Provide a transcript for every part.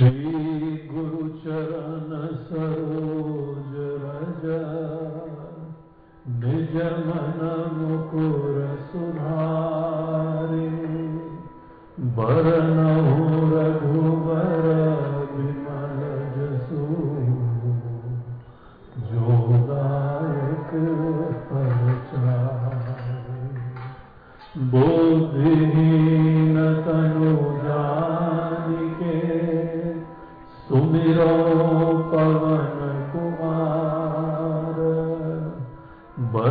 गुरु चरण सरोज रज निज मन मुकुर निजमनमुकुरसुधारे भरणो रघुवर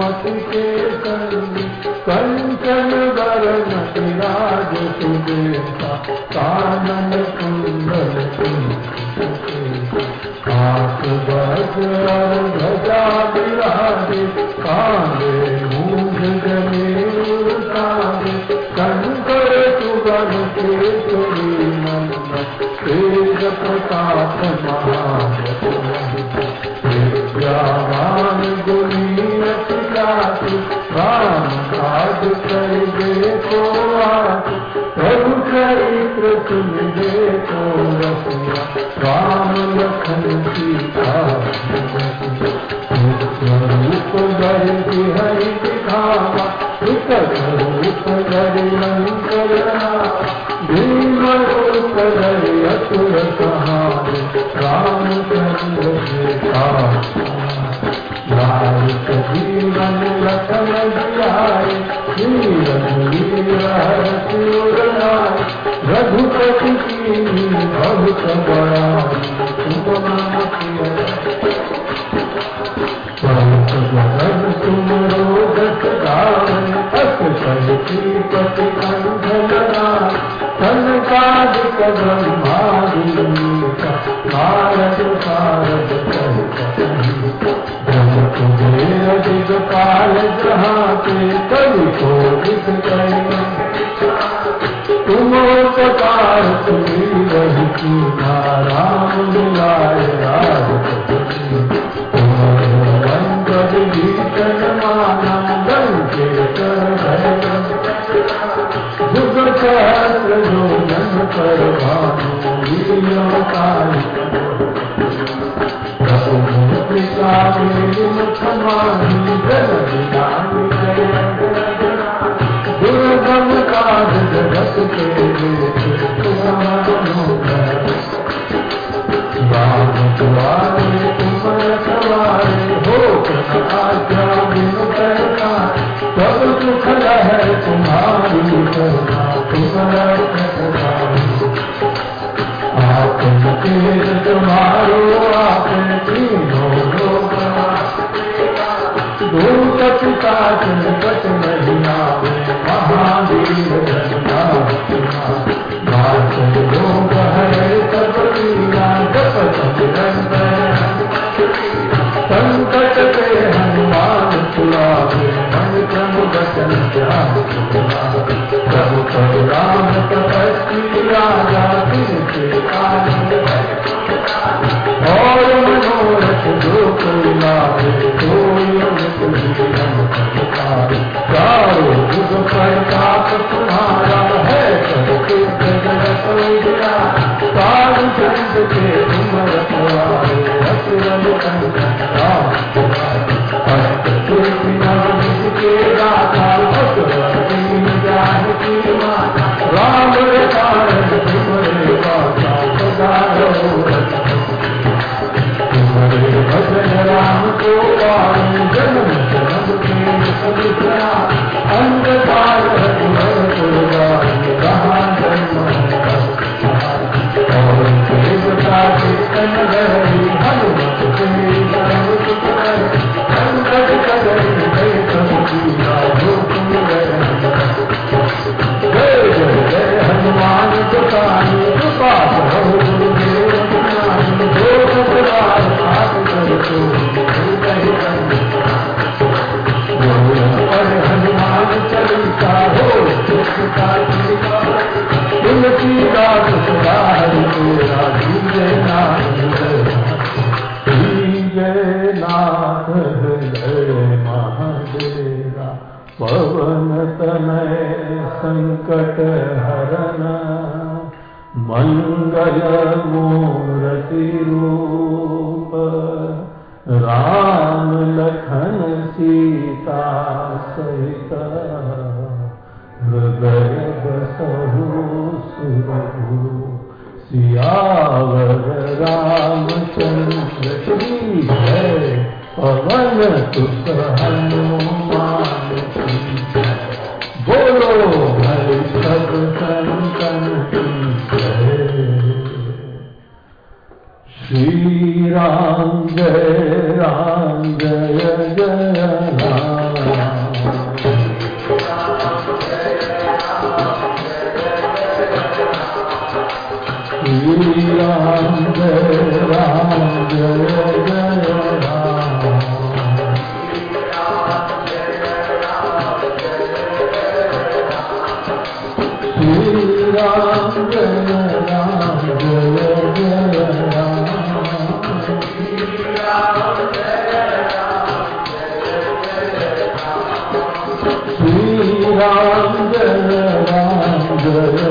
मत के कन कन कन विराज तू। संकट हरना मङ्गल मूरतिरूप राम लखन सीता सहित हृदय बसहु सुरहु सियावर रामचन्द्र श्री है, पवन सुख हनुमान। जय राम जय Jaya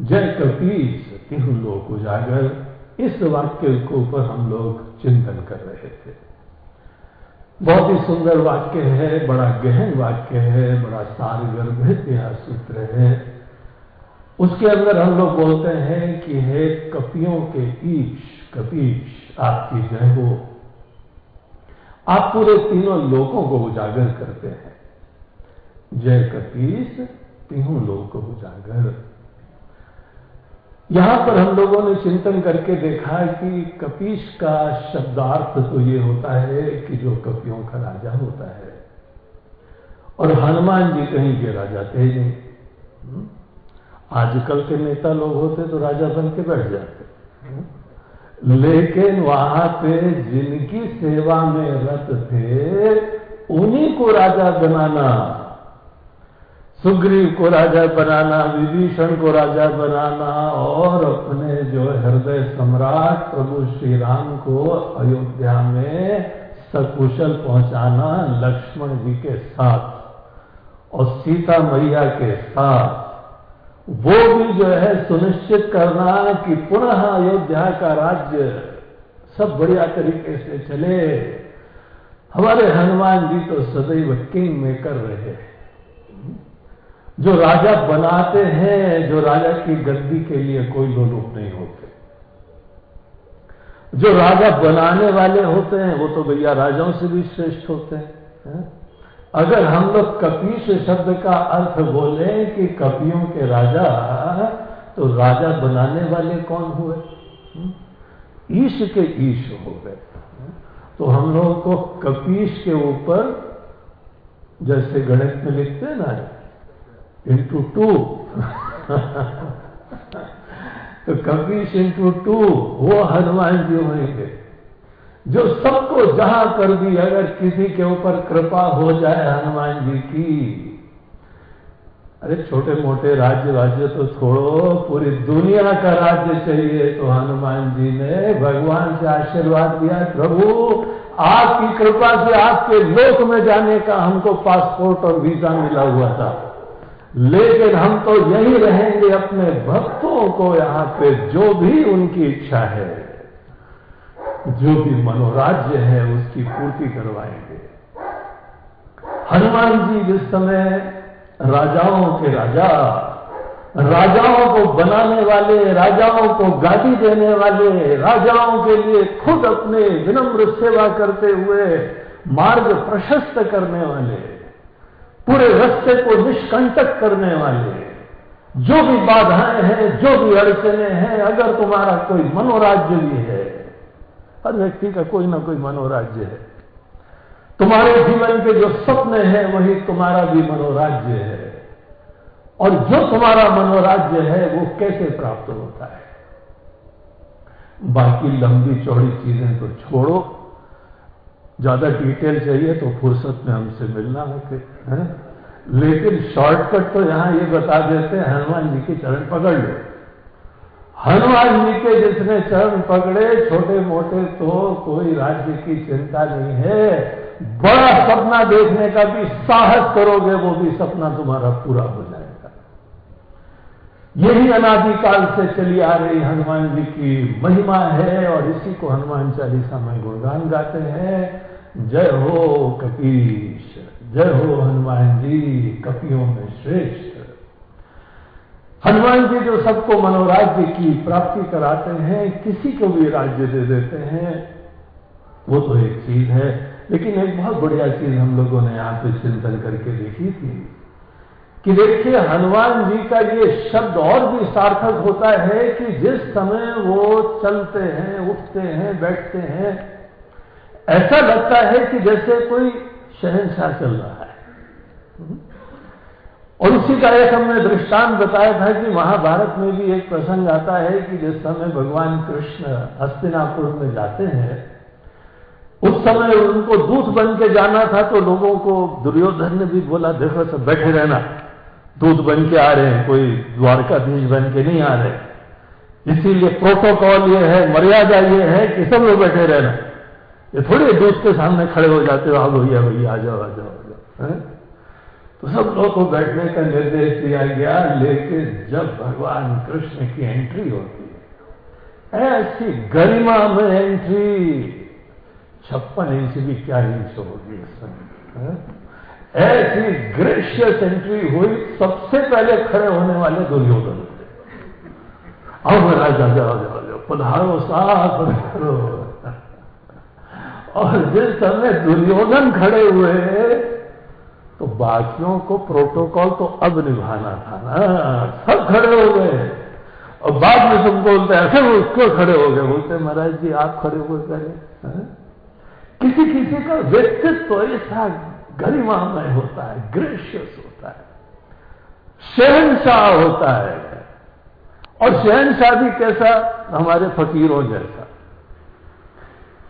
जय कपीस तिहु लोक उजागर। इस वाक्य के ऊपर हम लोग चिंतन कर रहे थे। बहुत ही सुंदर वाक्य है, बड़ा गहन वाक्य है, बड़ा सारगर्भित यह सूत्र है। उसके अंदर हम लोग बोलते हैं कि हे कपियों के ईश, कपीश, आपकी जय हो। आप पूरे तीनों लोगों को उजागर करते हैं। जय कपीस तीनों लोग उजागर। यहाँ पर हम लोगों ने चिंतन करके देखा कि कपीश का शब्दार्थ तो ये होता है कि जो कपियों का राजा होता है और हनुमान जी कहीं के राजा थे नहीं हम्म? आजकल के नेता लोग होते तो राजा बन के बैठ जाते? लेकिन वहाँ पे जिनकी सेवा में रत थे, उन्हीं को राजा बनाना सुग्रीव को राजा बनाना, विभीषण को राजा बनाना और अपने जो हृदय सम्राट प्रभु श्री राम को अयोध्या में सकुशल पहुंचाना लक्ष्मण जी के साथ और सीता मैया के साथ। वो भी जो है सुनिश्चित करना कि पुनः अयोध्या का राज्य सब बढ़िया तरीके से चले। हमारे हनुमान जी तो सदैव किंग मेकर रहे हैं। जो राजा बनाते हैं, जो राजा की गद्दी के लिए कोई दो लोग नहीं होते। जो राजा बनाने वाले होते हैं, वो तो भैया राजाओं से भी श्रेष्ठ होते हैं? अगर हम लोग कपीश शब्द का अर्थ बोले कि कपियों के राजा तो राजा बनाने वाले कौन हुए? ईश के ईश हो गए। तो हम लोगों को कपीश के ऊपर, जैसे गणित में लिखते हैं ना इंटू टू तो कपीश इंटू टू वो हनुमान जी होंगे, जो सबको जहाँ कर दी, अगर किसी के ऊपर कृपा हो जाए हनुमान जी की। अरे छोटे मोटे राज्य राज्य तो छोड़ो, पूरी दुनिया का राज्य चाहिए तो हनुमान जी ने भगवान से आशीर्वाद दिया प्रभु, आपकी कृपा से आपके लोक में जाने का हमको पासपोर्ट और वीज़ा मिला हुआ था। लेकिन हम तो यही रहेंगे अपने भक्तों को यहाँ पे जो भी उनकी इच्छा है, जो भी मनोराज्य है, उसकी पूर्ति करवाएँगे। हनुमान जी जिस समय राजाओं के राजा, राजाओं को बनाने वाले, राजाओं को गादी देने वाले, राजाओं के लिए खुद अपने विनम्र सेवा करते हुए मार्ग प्रशस्त करने वाले पूरे रस्ते को निष्कंटक करने वाले। जो भी बाधाएँ हैं, जो भी अड़चने हैं, अगर तुम्हारा कोई मनोराज्य भी है, हर व्यक्ति का कोई ना कोई मनोराज्य है। तुम्हारे जीवन के जो सपने हैं, वही तुम्हारा भी मनोराज्य है। और जो तुम्हारा मनोराज्य है, वो कैसे प्राप्त होता है? बाकी लंबी चौड़ी चीज़ें तो छोड़ो। ज़्यादा डिटेल चाहिए तो फुर्सत में हमसे मिलना है है? लेकिन शॉर्टकट तो यहाँ ये बता देते हैं, हनुमान जी के चरण पकड़ लो। हनुमान जी के जिसने चरण पकड़े छोटे मोटे तो कोई राज्य की चिंता नहीं है। बड़ा सपना देखने का भी साहस करोगे, वो भी सपना तुम्हारा पूरा हो जाएगा। यही अनादिकाल से चली आ रही हनुमान जी की महिमा है और इसी को हनुमान चालीसा में गुणगान गाते हैं। जय हो कपीश, जय हो हनुमान जी, कपियों में श्रेष्ठ। हनुमान जी जो सबको मनोराज्य की प्राप्ति कराते हैं, किसी को भी राज्य दे देते हैं, वो तो एक चीज़ है। लेकिन एक बहुत बढ़िया चीज़ हम लोगों ने यहाँ पे चिंतन करके देखी थी कि देखिए, हनुमान जी का ये शब्द और भी सार्थक होता है कि जिस समय वो चलते हैं, उठते हैं, बैठते हैं ऐसा लगता है कि जैसे कोई शहनशाह चल रहा है। और उसी का एक हमने दृष्टांत बताया था कि महाभारत में भी एक प्रसंग आता है कि जिस समय भगवान कृष्ण हस्तिनापुर में जाते हैं, उस समय उनको दूत बन के जाना था तो लोगों को दुर्योधन ने भी बोला, देखो, सब बैठे रहना। दूत बन के आ रहे हैं, कोई द्वारकाधीश बन के नहीं आ रहे। इसीलिए प्रोटोकॉल ये है, मर्यादा ये है कि सब लोग बैठे रहना। ये थोड़े दूत के सामने खड़े हो जाते हो हाँ भैया भैया, आ जाओ आ जाओ आ जाओ। तो सब लोगों को बैठने का निर्देश दिया गया, लेकिन जब भगवान कृष्ण की एंट्री होती है, ऐसी गरिमा में एंट्री छप्पन इंच भी क्या इंच होगी ऐसी ग्रेशियस एंट्री हुई, सबसे पहले खड़े होने वाले दुर्योधन अब राजा, जाओ जाओ जाओ, पधारो साथ पधारो और जिस समय दुर्योधन खड़े हुए तो बाकियों को प्रोटोकॉल तो अब निभाना था ना, सब खड़े हो गए। और बाद में तुम बोलते ऐसे उसको खड़े हो गए। बोलते महाराज जी, आप खड़े हुए करें। किसी किसी का व्यक्तित्व ऐसा गरिमामय होता है ग्रेशियस होता है। शहनशाह होता है। और शहनशाह भी कैसा? हमारे फकीरों जैसा।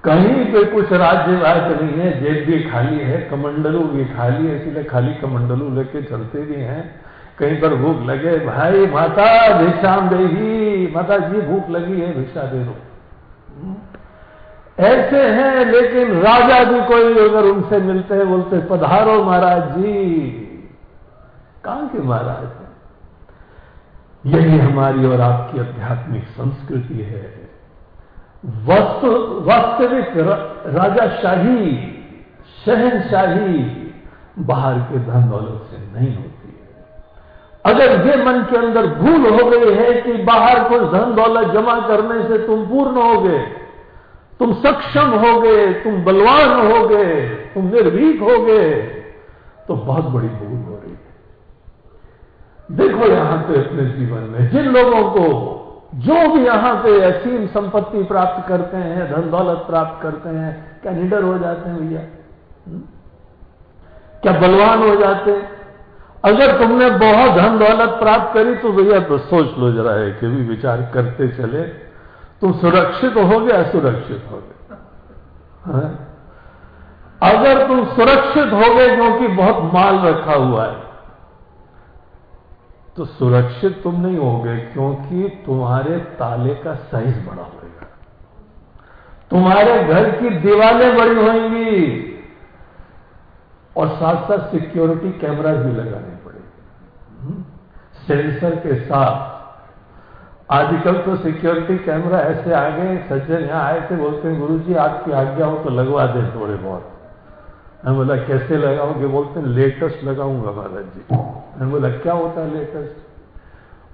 कहीं पे कुछ राज्य राज्य नहीं है जेब भी खाली है, कमंडलू भी खाली है, इसीलिए खाली कमंडलू लेके चलते भी हैं। कहीं पर भूख लगे, भाई माता, भिक्षाम देही माता जी, भूख लगी है, भिक्षा दे दो। ऐसे हैं, लेकिन राजा भी कोई अगर उनसे मिलते हैं, बोलते पधारो महाराज जी। कहाँ के महाराज हैं? यही हमारी और आपकी आध्यात्मिक संस्कृति है। वस्तु वास्तविक राजाशाही शहनशाही बाहर के धन दौलत से नहीं होती है। अगर ये मन के अंदर भूल हो गई है कि बाहर कुछ धन दौलत जमा करने से तुम पूर्ण हो गए, तुम सक्षम हो गए, तुम बलवान हो गए, तुम निर्भीक हो गए तो बहुत बड़ी भूल हो रही है। देखो यहाँ पे अपने जीवन में जिन लोगों को जो भी यहाँ पे असीम संपत्ति प्राप्त करते हैं धन दौलत प्राप्त करते हैं, क्या निडर हो जाते हैं भैया? हम्म? क्या बलवान हो जाते हैं? अगर तुमने बहुत धन दौलत प्राप्त करी तो भैया तो सोच लो जरा है कि भी विचार करते चले। तुम सुरक्षित हो गए असुरक्षित हो गए हाँ? अगर तुम सुरक्षित हो गए क्योंकि बहुत माल रखा हुआ है। तो सुरक्षित तुम नहीं होगे क्योंकि तुम्हारे ताले का साइज़ बड़ा होगा। तुम्हारे घर की दीवारें बड़ी होंगी। और साथ साथ सिक्योरिटी कैमरा भी लगाने पड़ेंगे। सेंसर के साथ। आजकल तो सिक्योरिटी कैमरा ऐसे आ गए सज्जन यहाँ आए थे, बोलते हैं गुरु जी आपकी आज्ञा हो तो लगवा दे थोड़े बहुत। मैं बोला कैसे लगाओगे बोलते हैं लेटेस्ट लगाऊँगा महाराज जी मैं बोला क्या होता है लेटेस्ट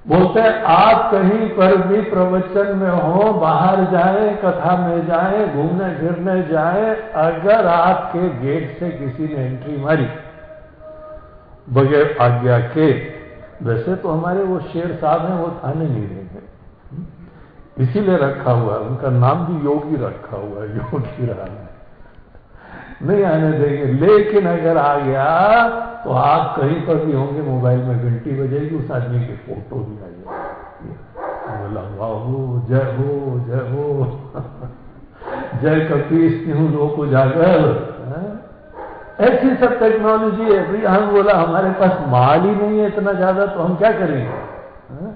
बोलते हैं, आप कहीं पर भी प्रवचन में हो, बाहर जाए, कथा में जाए, घूमने फिरने जाए, अगर आपके गेट से किसी ने एंट्री मारी, बगैर आज्ञा के, वैसे तो हमारे वो शेर साहब हैं, वो थाने नहीं देंगे इसीलिए रखा हुआ है, उनका नाम भी योगी रखा हुआ है योगी राम नहीं आने देंगे। लेकिन अगर आ गया तो आप कहीं पर भी होंगे, मोबाइल में घंटी बजेगी, उस आदमी की फ़ोटो भी आ जाएगी। बोला, वाह जय हो जय हो। जय क्यों लोग उजागर। ऐसी सब टेक्नोलॉजी है। भाई हम बोला, हमारे पास माल ही नहीं है इतना ज़्यादा तो हम क्या करेंगे? है?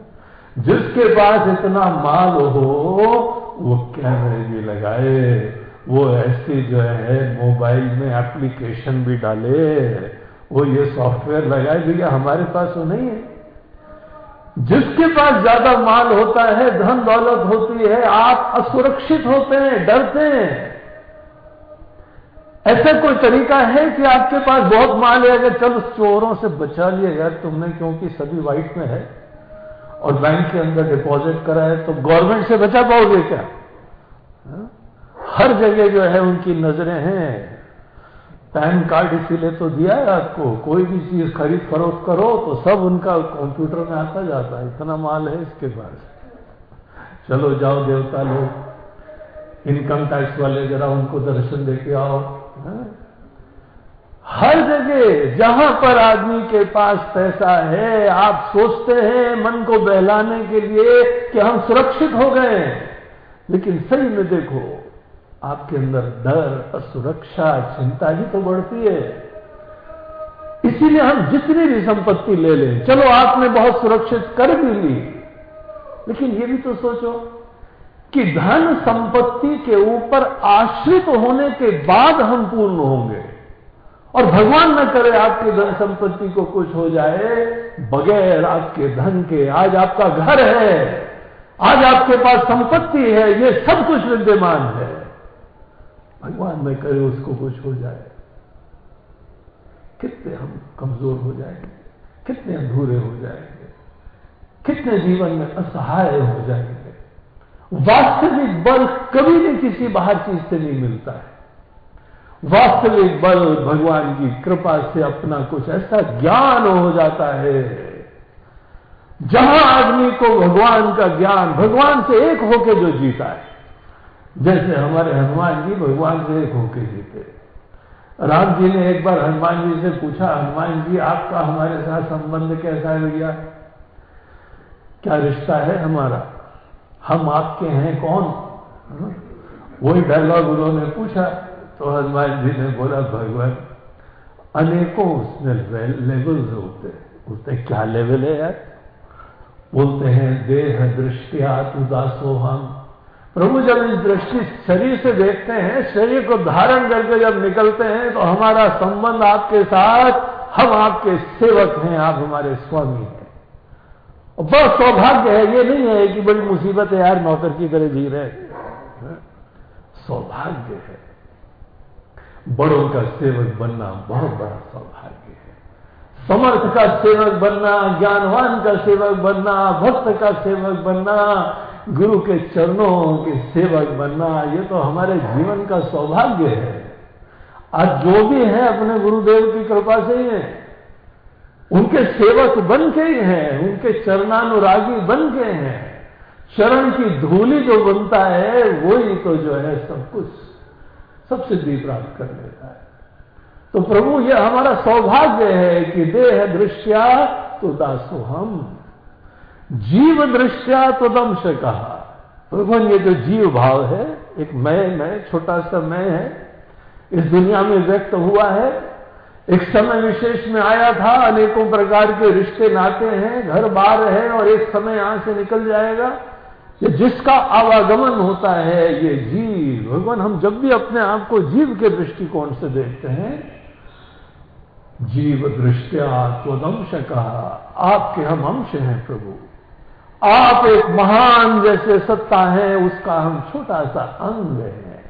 जिसके पास इतना माल हो, वो कैमरे भी लगाए। वो ऐसी जो है, मोबाइल में एप्लीकेशन भी डाले, वो ये सॉफ्टवेयर लगाए भैया हमारे पास वो नहीं है। जिसके पास ज़्यादा माल होता है, धन दौलत होती है, आप असुरक्षित होते हैं, डरते हैं। ऐसा कोई तरीका है कि आपके पास बहुत माल है, अगर चलो चोरों से बचा लिया यार तुमने, क्योंकि सभी व्हाइट में है, और बैंक के अंदर डिपॉजिट करा है तो गवर्नमेंट से बचा पाओगे क्या? हा? हर जगह जो है उनकी नज़रें हैं। पैन कार्ड इसीलिए तो दिया है आपको। कोई भी चीज़ खरीद फरोख्त करो तो सब उनका कंप्यूटर में आता जाता है। इतना माल है इसके पास। चलो जाओ देवता लोग। इनकम टैक्स वाले जरा उनको दर्शन देके आओ। है? हर जगह जहाँ पर आदमी के पास पैसा है, आप सोचते हैं मन को बहलाने के लिए कि हम सुरक्षित हो गए। लेकिन सही में देखो आपके अंदर डर असुरक्षा चिंता ही तो बढ़ती है। इसीलिए हम जितनी भी संपत्ति ले लें, चलो आपने बहुत सुरक्षित कर भी ली, लेकिन ये भी तो सोचो कि धन संपत्ति के ऊपर आश्रित होने के बाद हम पूर्ण होंगे। और भगवान न करे आपकी धन संपत्ति को कुछ हो जाए, बगैर आपके धन के। आज आपका घर है, आज आपके पास संपत्ति है, ये सब कुछ विद्यमान है। भगवान, में करे, उसको कुछ हो जाए। कितने हम कमज़ोर हो जाएँगे, कितने अधूरे हो जाएँगे, कितने जीवन में असहाय हो जाएँगे। वास्तविक बल कभी भी किसी बाहर चीज़ से नहीं मिलता है। वास्तविक बल भगवान की कृपा से अपना कुछ ऐसा ज्ञान हो जाता है। जहाँ आदमी को भगवान का ज्ञान, भगवान से एक होकर जो जीता है। जैसे हमारे हनुमान जी भगवान से एक होके जीते। राम जी ने एक बार हनुमान जी से पूछा, हनुमान जी, आपका हमारे साथ संबंध कैसा है भैया? क्या रिश्ता है हमारा? हम आपके हैं कौन? वही डायलॉग उन्होंने पूछा तो हनुमान जी ने बोला, भगवान, अनेकों उसमें लेवल्स होते उसने क्या लेवल है यार? बोलते हैं, देह दृष्टिया उदासो हम। प्रभु जब इस दृष्टि शरीर से देखते हैं, शरीर को धारण करके जब निकलते हैं तो हमारा संबंध आपके साथ, हम आपके सेवक हैं, आप हमारे स्वामी हैं। बहुत सौभाग्य है, ये नहीं है कि बड़ी मुसीबत है यार नौकर की तरह जी रहे सौभाग्य है। बड़ों का सेवक बनना बहुत बड़ा सौभाग्य है। समर्थ का सेवक बनना, ज्ञानवान का सेवक बनना, भक्त का सेवक बनना गुरु के चरणों के सेवक बनना, ये तो हमारे जीवन का सौभाग्य है। आज जो भी है, अपने गुरुदेव की कृपा से ही है। उनके सेवक बन के ही हैं, उनके चरणानुरागी बन के हैं। चरण की धूली जो बनता है, वही तो जो है सब कुछ सब सिद्धि प्राप्त कर लेता है। तो प्रभु, ये हमारा सौभाग्य है कि देह दृश्या तो दासो हम। जीव दृश्या तो दंश कहा भगवान, ये जो जीव भाव है, एक मैं मैं, छोटा सा मैं है, इस दुनिया में व्यक्त हुआ है। एक समय विशेष में आया था, अनेकों प्रकार के रिश्ते, नाते हैं, घर बार है और एक समय यहाँ से निकल जाएगा। ये जिसका आवागमन होता है, ये जीव। भगवान, हम जब भी अपने आप को जीव के दृष्टिकोण से देखते हैं जीव दृष्टिया त्वदंश कहा आपके हम अंश हैं प्रभु। आप एक महान जैसे सत्ता है, उसका हम छोटा सा अंग है।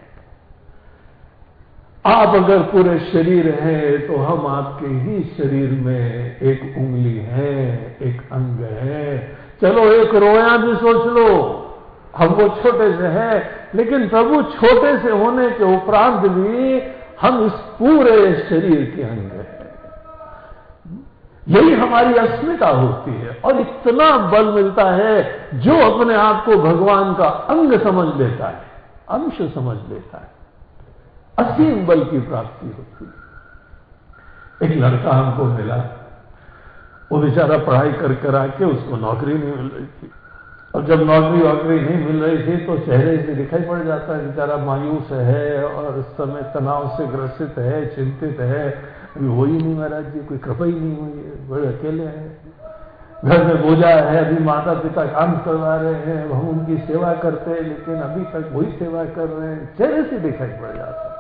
आप अगर पूरे शरीर हैं तो हम आपके ही शरीर में एक उंगली है, एक अंग है। चलो, एक रोया भी सोच लो। हम वो छोटे से हैं, लेकिन प्रभु छोटे से होने के उपरांत भी हम इस पूरे शरीर के अंग यही हमारी अस्मिता होती है और इतना बल मिलता है जो अपने आप को भगवान का अंग समझ लेता है, अंश समझ लेता है। असीम बल की प्राप्ति होती है। एक लड़का हमको मिला। वो बेचारा पढ़ाई कर कर आके उसको नौकरी नहीं मिल रही थी। और जब नौकरी वॉकरी नहीं मिल रही थी तो चेहरे से दिखाई पड़ जाता है, बेचारा मायूस है और समय तनाव से ग्रसित है, चिंतित है। अभी हो ही नहीं महाराज जी, कोई कृपा ही नहीं हुई है, बड़े अकेले हैं। घर में बोझा है, अभी माता पिता काम करवा रहे हैं, हम उनकी सेवा करते हैं, लेकिन अभी तक वही सेवा कर रहे हैं, चेहरे से दिखाई पड़ जाता है।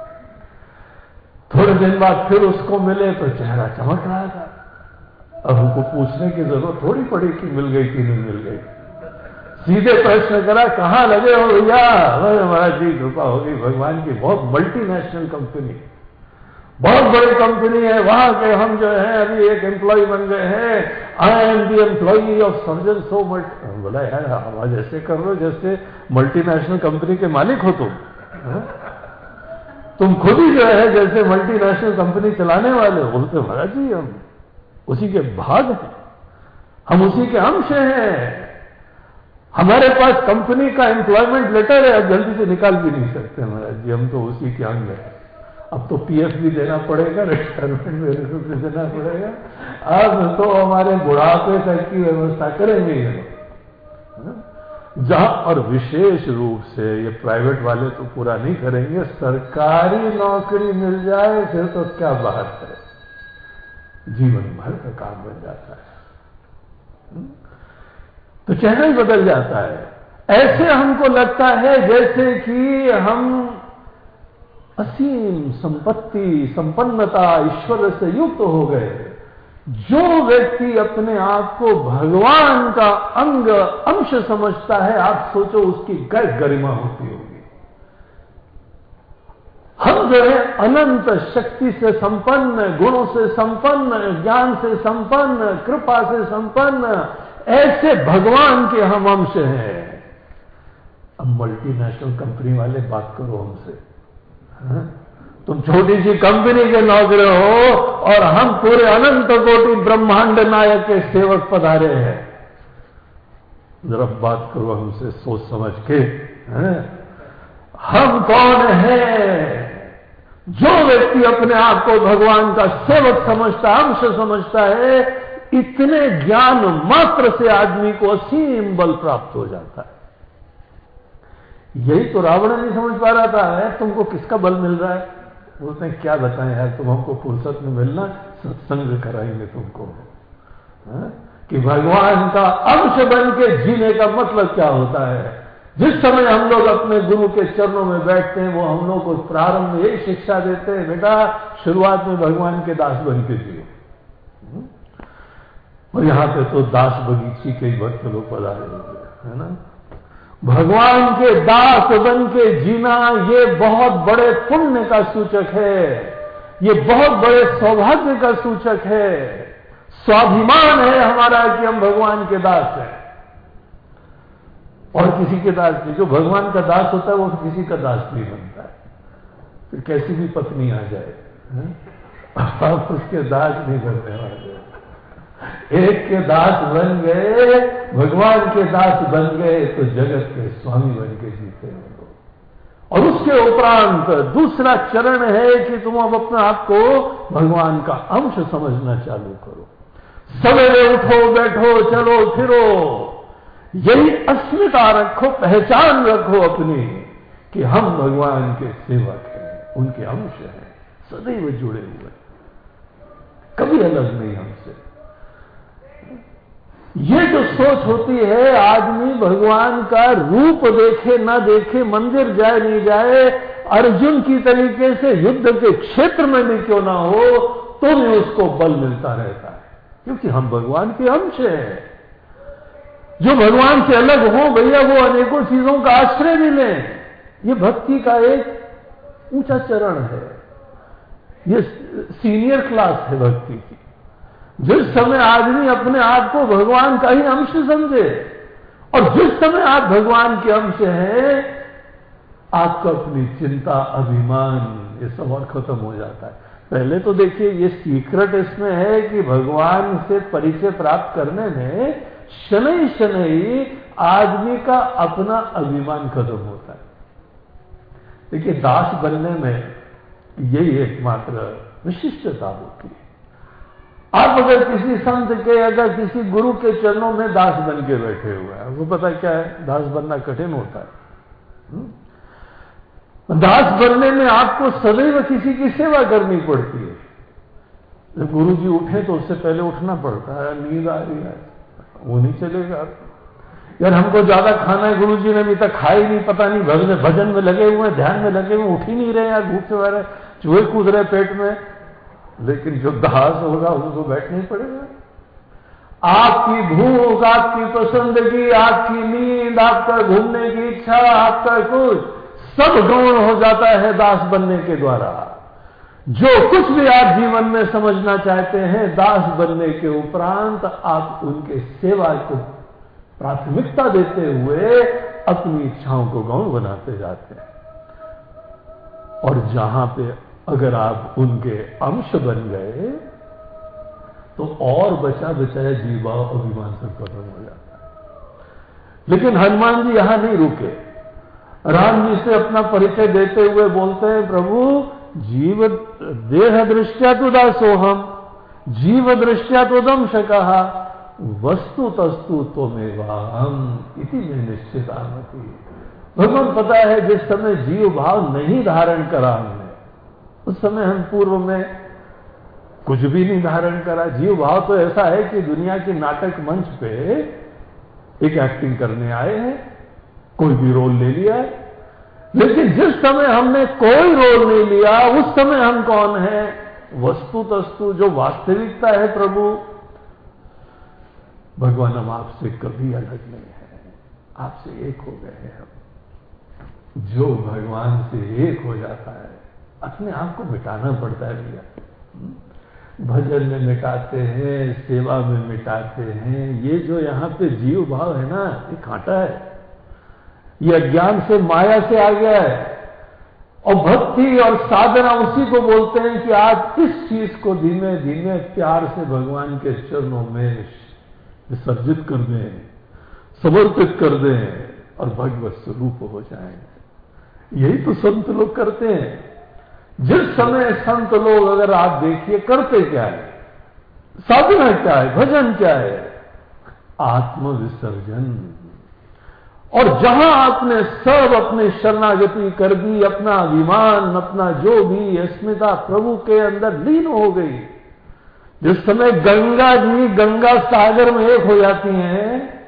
थोड़े दिन बाद फिर उसको मिले तो चेहरा चमक रहा था। अब उनको पूछने की ज़रूरत थोड़ी पड़ी कि मिल गई कि नहीं मिल गई। सीधे प्रश्न करा, कहाँ लगे हो भैया? महाराज जी, कृपा होगी, भगवान की बहुत मल्टीनेशनल कंपनी बहुत बड़ी कंपनी है, वहाँ के हम जो है, अभी एक एम्प्लॉय बन गए हैं। I am the employee of surgeon so much बोला, यार, आवाज़ ऐसे कर लो जैसे मल्टीनेशनल कंपनी के मालिक हो तुम हाँ? तुम खुद ही जो है जैसे मल्टीनेशनल कंपनी चलाने वाले हो। बोलते, महाराज जी, हम उसी के भाग हैं। हम उसी के अंश हैं। हमारे पास कंपनी का एम्प्लॉयमेंट लेटर है अब जल्दी से निकाल भी नहीं सकते, महाराज जी, हम तो उसी के अंग हैं। अब तो पीएफ भी देना पड़ेगा रिटायरमेंट बेनिफिट भी देना पड़ेगा। अब तो हमारे बुढ़ापे तक की व्यवस्था करेंगे ये जहाँ और विशेष रूप से ये प्राइवेट वाले तो पूरा नहीं करेंगे, सरकारी नौकरी मिल जाए, फिर तो क्या बात है जीवन भर का काम बन जाता है। हम्म? तो चेहरा ही बदल जाता है। ऐसे हमको लगता है जैसे कि हम असीम संपत्ति, संपन्नता ईश्वर से युक्त हो गए। जो व्यक्ति अपने आप को भगवान का अंग, अंश समझता है, आप सोचो उसकी कै गरिमा होती होगी। हम जो है अनंत शक्ति से संपन्न, गुणों से संपन्न, ज्ञान से संपन्न, कृपा से संपन्न, ऐसे भगवान के हम अंश हैं। अब मल्टीनेशनल कंपनी वाले बात करो हमसे? तुम छोटी सी कंपनी के नौकरे हो और हम पूरे अनंत कोटि ब्रह्मांड नायक के सेवक पधारे हैं। जरा बात करो हमसे, सोच समझ के, है? हम कौन है? जो व्यक्ति अपने आप को भगवान का सेवक समझता, अंश समझता है, इतने ज्ञान मात्र से आदमी को असीम बल प्राप्त हो जाता है। यही तो रावण नहीं समझ पा रहा था है तुमको किसका बल मिल रहा है? बोलते हैं, क्या बताएँ यार तुम हमको फुर्सत में मिलना, सत्संग कराएँगे तुमको। है? कि भगवान का अंश बन के जीने का मतलब क्या होता है? जिस समय हम लोग अपने गुरु के चरणों में बैठते हैं, वो हम लोग को प्रारंभ में यही शिक्षा देते हैं, बेटा, शुरुआत में भगवान के दास बन के जियो। और यहाँ पे तो दास बगीची के भक्त लोग पधारे हुए है ना? भगवान के दास बन के जीना ये बहुत बड़े पुण्य का सूचक है। ये बहुत बड़े सौभाग्य का सूचक है। स्वाभिमान है हमारा कि हम भगवान के दास हैं। और किसी के दास नहीं। जो भगवान का दास होता है, वो किसी का दास नहीं बनता है। फिर कैसी भी पत्नी आ जाए आप उसके दास नहीं बनने वाले। एक के दास बन गए, भगवान के दास बन गए तो जगत के स्वामी बन के जीते हैं और उसके उपरांत दूसरा चरण है कि तुम अब अपने आप को भगवान का अंश समझना चालू करो। सवेरे उठो, बैठो, चलो, फिरो। यही अस्मिता रखो, पहचान रखो अपनी कि हम भगवान के सेवक हैं, उनके अंश हैं, सदैव जुड़े हुए कभी अलग नहीं हमसे। ये जो सोच होती है, आदमी भगवान का रूप देखे, ना देखे, मंदिर जाए, नहीं जाए, अर्जुन की तरीके से युद्ध के क्षेत्र में भी क्यों ना हो तो भी उसको बल मिलता रहता है। क्योंकि हम भगवान के अंश हैं। जो भगवान से अलग हो, भैया, वो अनेकों चीज़ों का आश्रय भी लें। ये भक्ति का एक ऊँचा चरण है। ये सीनियर क्लास है भक्ति की। जिस समय आदमी अपने आप को भगवान का ही अंश समझे, और जिस समय आप भगवान के अंश हैं, आपका अपनी चिंता, अभिमान, ये सब और खत्म हो जाता है। पहले तो देखिए, ये सीक्रेट इसमें है कि भगवान से परिचय प्राप्त करने में शनि शनि आदमी का अपना अभिमान खत्म होता है। देखिए, दास बनने में यही एकमात्र विशिष्टता होती है। आप अगर किसी संत के, अगर किसी गुरु के चरणों में दास बन के बैठे हुए हैं वो पता क्या है? दास बनना कठिन होता है। हम्म? दास बनने में आपको सदैव किसी की सेवा करनी पड़ती है। जब गुरु जी उठे तो उससे पहले उठना पड़ता है, नींद आ रही है, वो नहीं चलेगा। यार हमको ज़्यादा खाना है, गुरु जी ने अभी तक खाई नहीं, पता नहीं, भजन भजन में लगे हुए हैं, ध्यान में लगे हुए उठ ही नहीं रहे यार भूख से रहे चूहे कूद रहे पेट में। लेकिन जो दास होगा उसको बैठना ही पड़ेगा। आपकी भूख, आपकी पसंदगी, आपकी नींद, आपका घूमने की इच्छा, आपका कुछ, सब गौण हो जाता है दास बनने के द्वारा। जो कुछ भी आप जीवन में समझना चाहते हैं, दास बनने के उपरांत आप उनके सेवा को प्राथमिकता देते हुए अपनी इच्छाओं को गौण बनाते जाते हैं। और जहाँ पे अगर आप उनके अंश बन गए तो और बचा बचाया जीवा अभिमान सब खत्म हो जाता है। लेकिन हनुमान जी यहाँ नहीं रुके। राम जी से अपना परिचय देते हुए बोलते हैं, प्रभु, जीव, देह दृष्टिया तो दासो हम जीव दृष्टिया तो दंश कहा वस्तु तस्तु तो हम इति में निश्चित आमती भगवान पता है, जिस समय जीव भाव नहीं धारण करा हमने उस समय हम पूर्व में कुछ भी नहीं धारण करा। जीव भाव तो ऐसा है कि दुनिया के नाटक मंच पे एक एक्टिंग करने आए हैं, कोई भी रोल ले लिया है। लेकिन जिस समय हमने कोई रोल नहीं लिया, उस समय हम कौन है? वस्तु तस्तु जो वास्तविकता है प्रभु। भगवान, हम आपसे कभी अलग नहीं है। आपसे एक हो गए हैं हम। जो भगवान से एक हो जाता है अपने आप को मिटाना पड़ता है भैया। भजन में मिटाते हैं, सेवा में मिटाते हैं। ये जो यहाँ पे जीव भाव है ना, ये कांटा है। ये अज्ञान से माया से आ गया है। और भक्ति और साधना उसी को बोलते हैं कि आज इस चीज़ को धीमे धीमे प्यार से भगवान के चरणों में विसर्जित कर दें, समर्पित कर दें और भगवत स्वरूप हो जाए। यही तो संत लोग करते हैं। जिस समय संत लोग अगर आप देखिए, करते क्या है? साधना क्या है? भजन क्या है? आत्म विसर्जन और जहाँ आपने सब अपने शरणागति कर दी, अपना अभिमान, अपना जो भी अस्मिता प्रभु के अंदर लीन हो गई, जिस समय गंगा जी गंगा सागर में एक हो जाती हैं,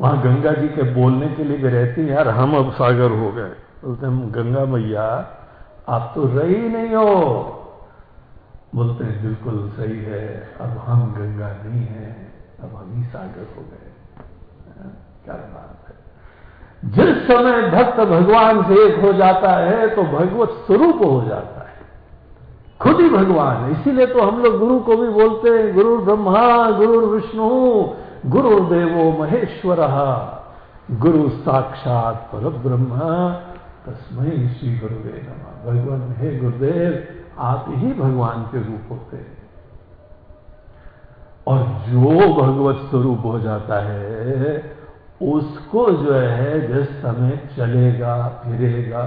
वहाँ गंगा जी के बोलने के लिए भी रहती हैं, यार, हम अब सागर हो गए। बोलते हम गंगा मैया आप तो रही नहीं हो। बोलते हैं, बिल्कुल सही है, अब हम गंगा नहीं है, अब हम ही सागर हो। गए क्या बात है। जिस समय भक्त भगवान से एक हो जाता है तो भगवत स्वरूप हो जाता है। खुद ही भगवान इसीलिए तो हम लोग गुरु को भी बोलते हैं गुरु ब्रह्मा गुरु विष्णु गुरु देवो महेश्वर। गुरु साक्षात पर ब्रह्म तस्मय श्री गुरुदेव नमा। भगवान, हे गुरुदेव, आप ही भगवान के रूप होते हैं। और जो भगवत स्वरूप हो जाता है, उसको जो है, जिस समय चलेगा, फिरेगा।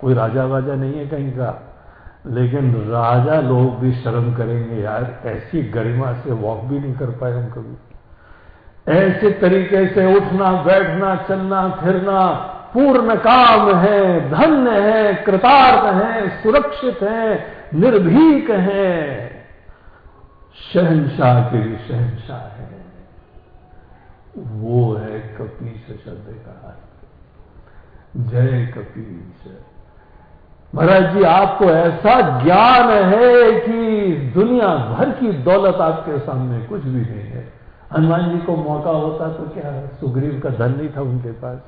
कोई राजा वाजा नहीं है कहीं का, लेकिन राजा लोग भी शर्म करेंगे, यार, ऐसी गरिमा से वॉक भी नहीं कर पाए हम कभी। ऐसे तरीके से उठना, बैठना, चलना, फिरना पूर्ण काम है धन्य है, कृतार्थ है, सुरक्षित है, निर्भीक है। शहनशाह के शहनशाह है। वो है कपीश शब्द का जय कपीश। महाराज जी, आपको ऐसा ज्ञान है कि दुनिया भर की दौलत आपके सामने कुछ भी नहीं है। हनुमान जी को मौका होता तो क्या सुग्रीव का धन नहीं था उनके पास?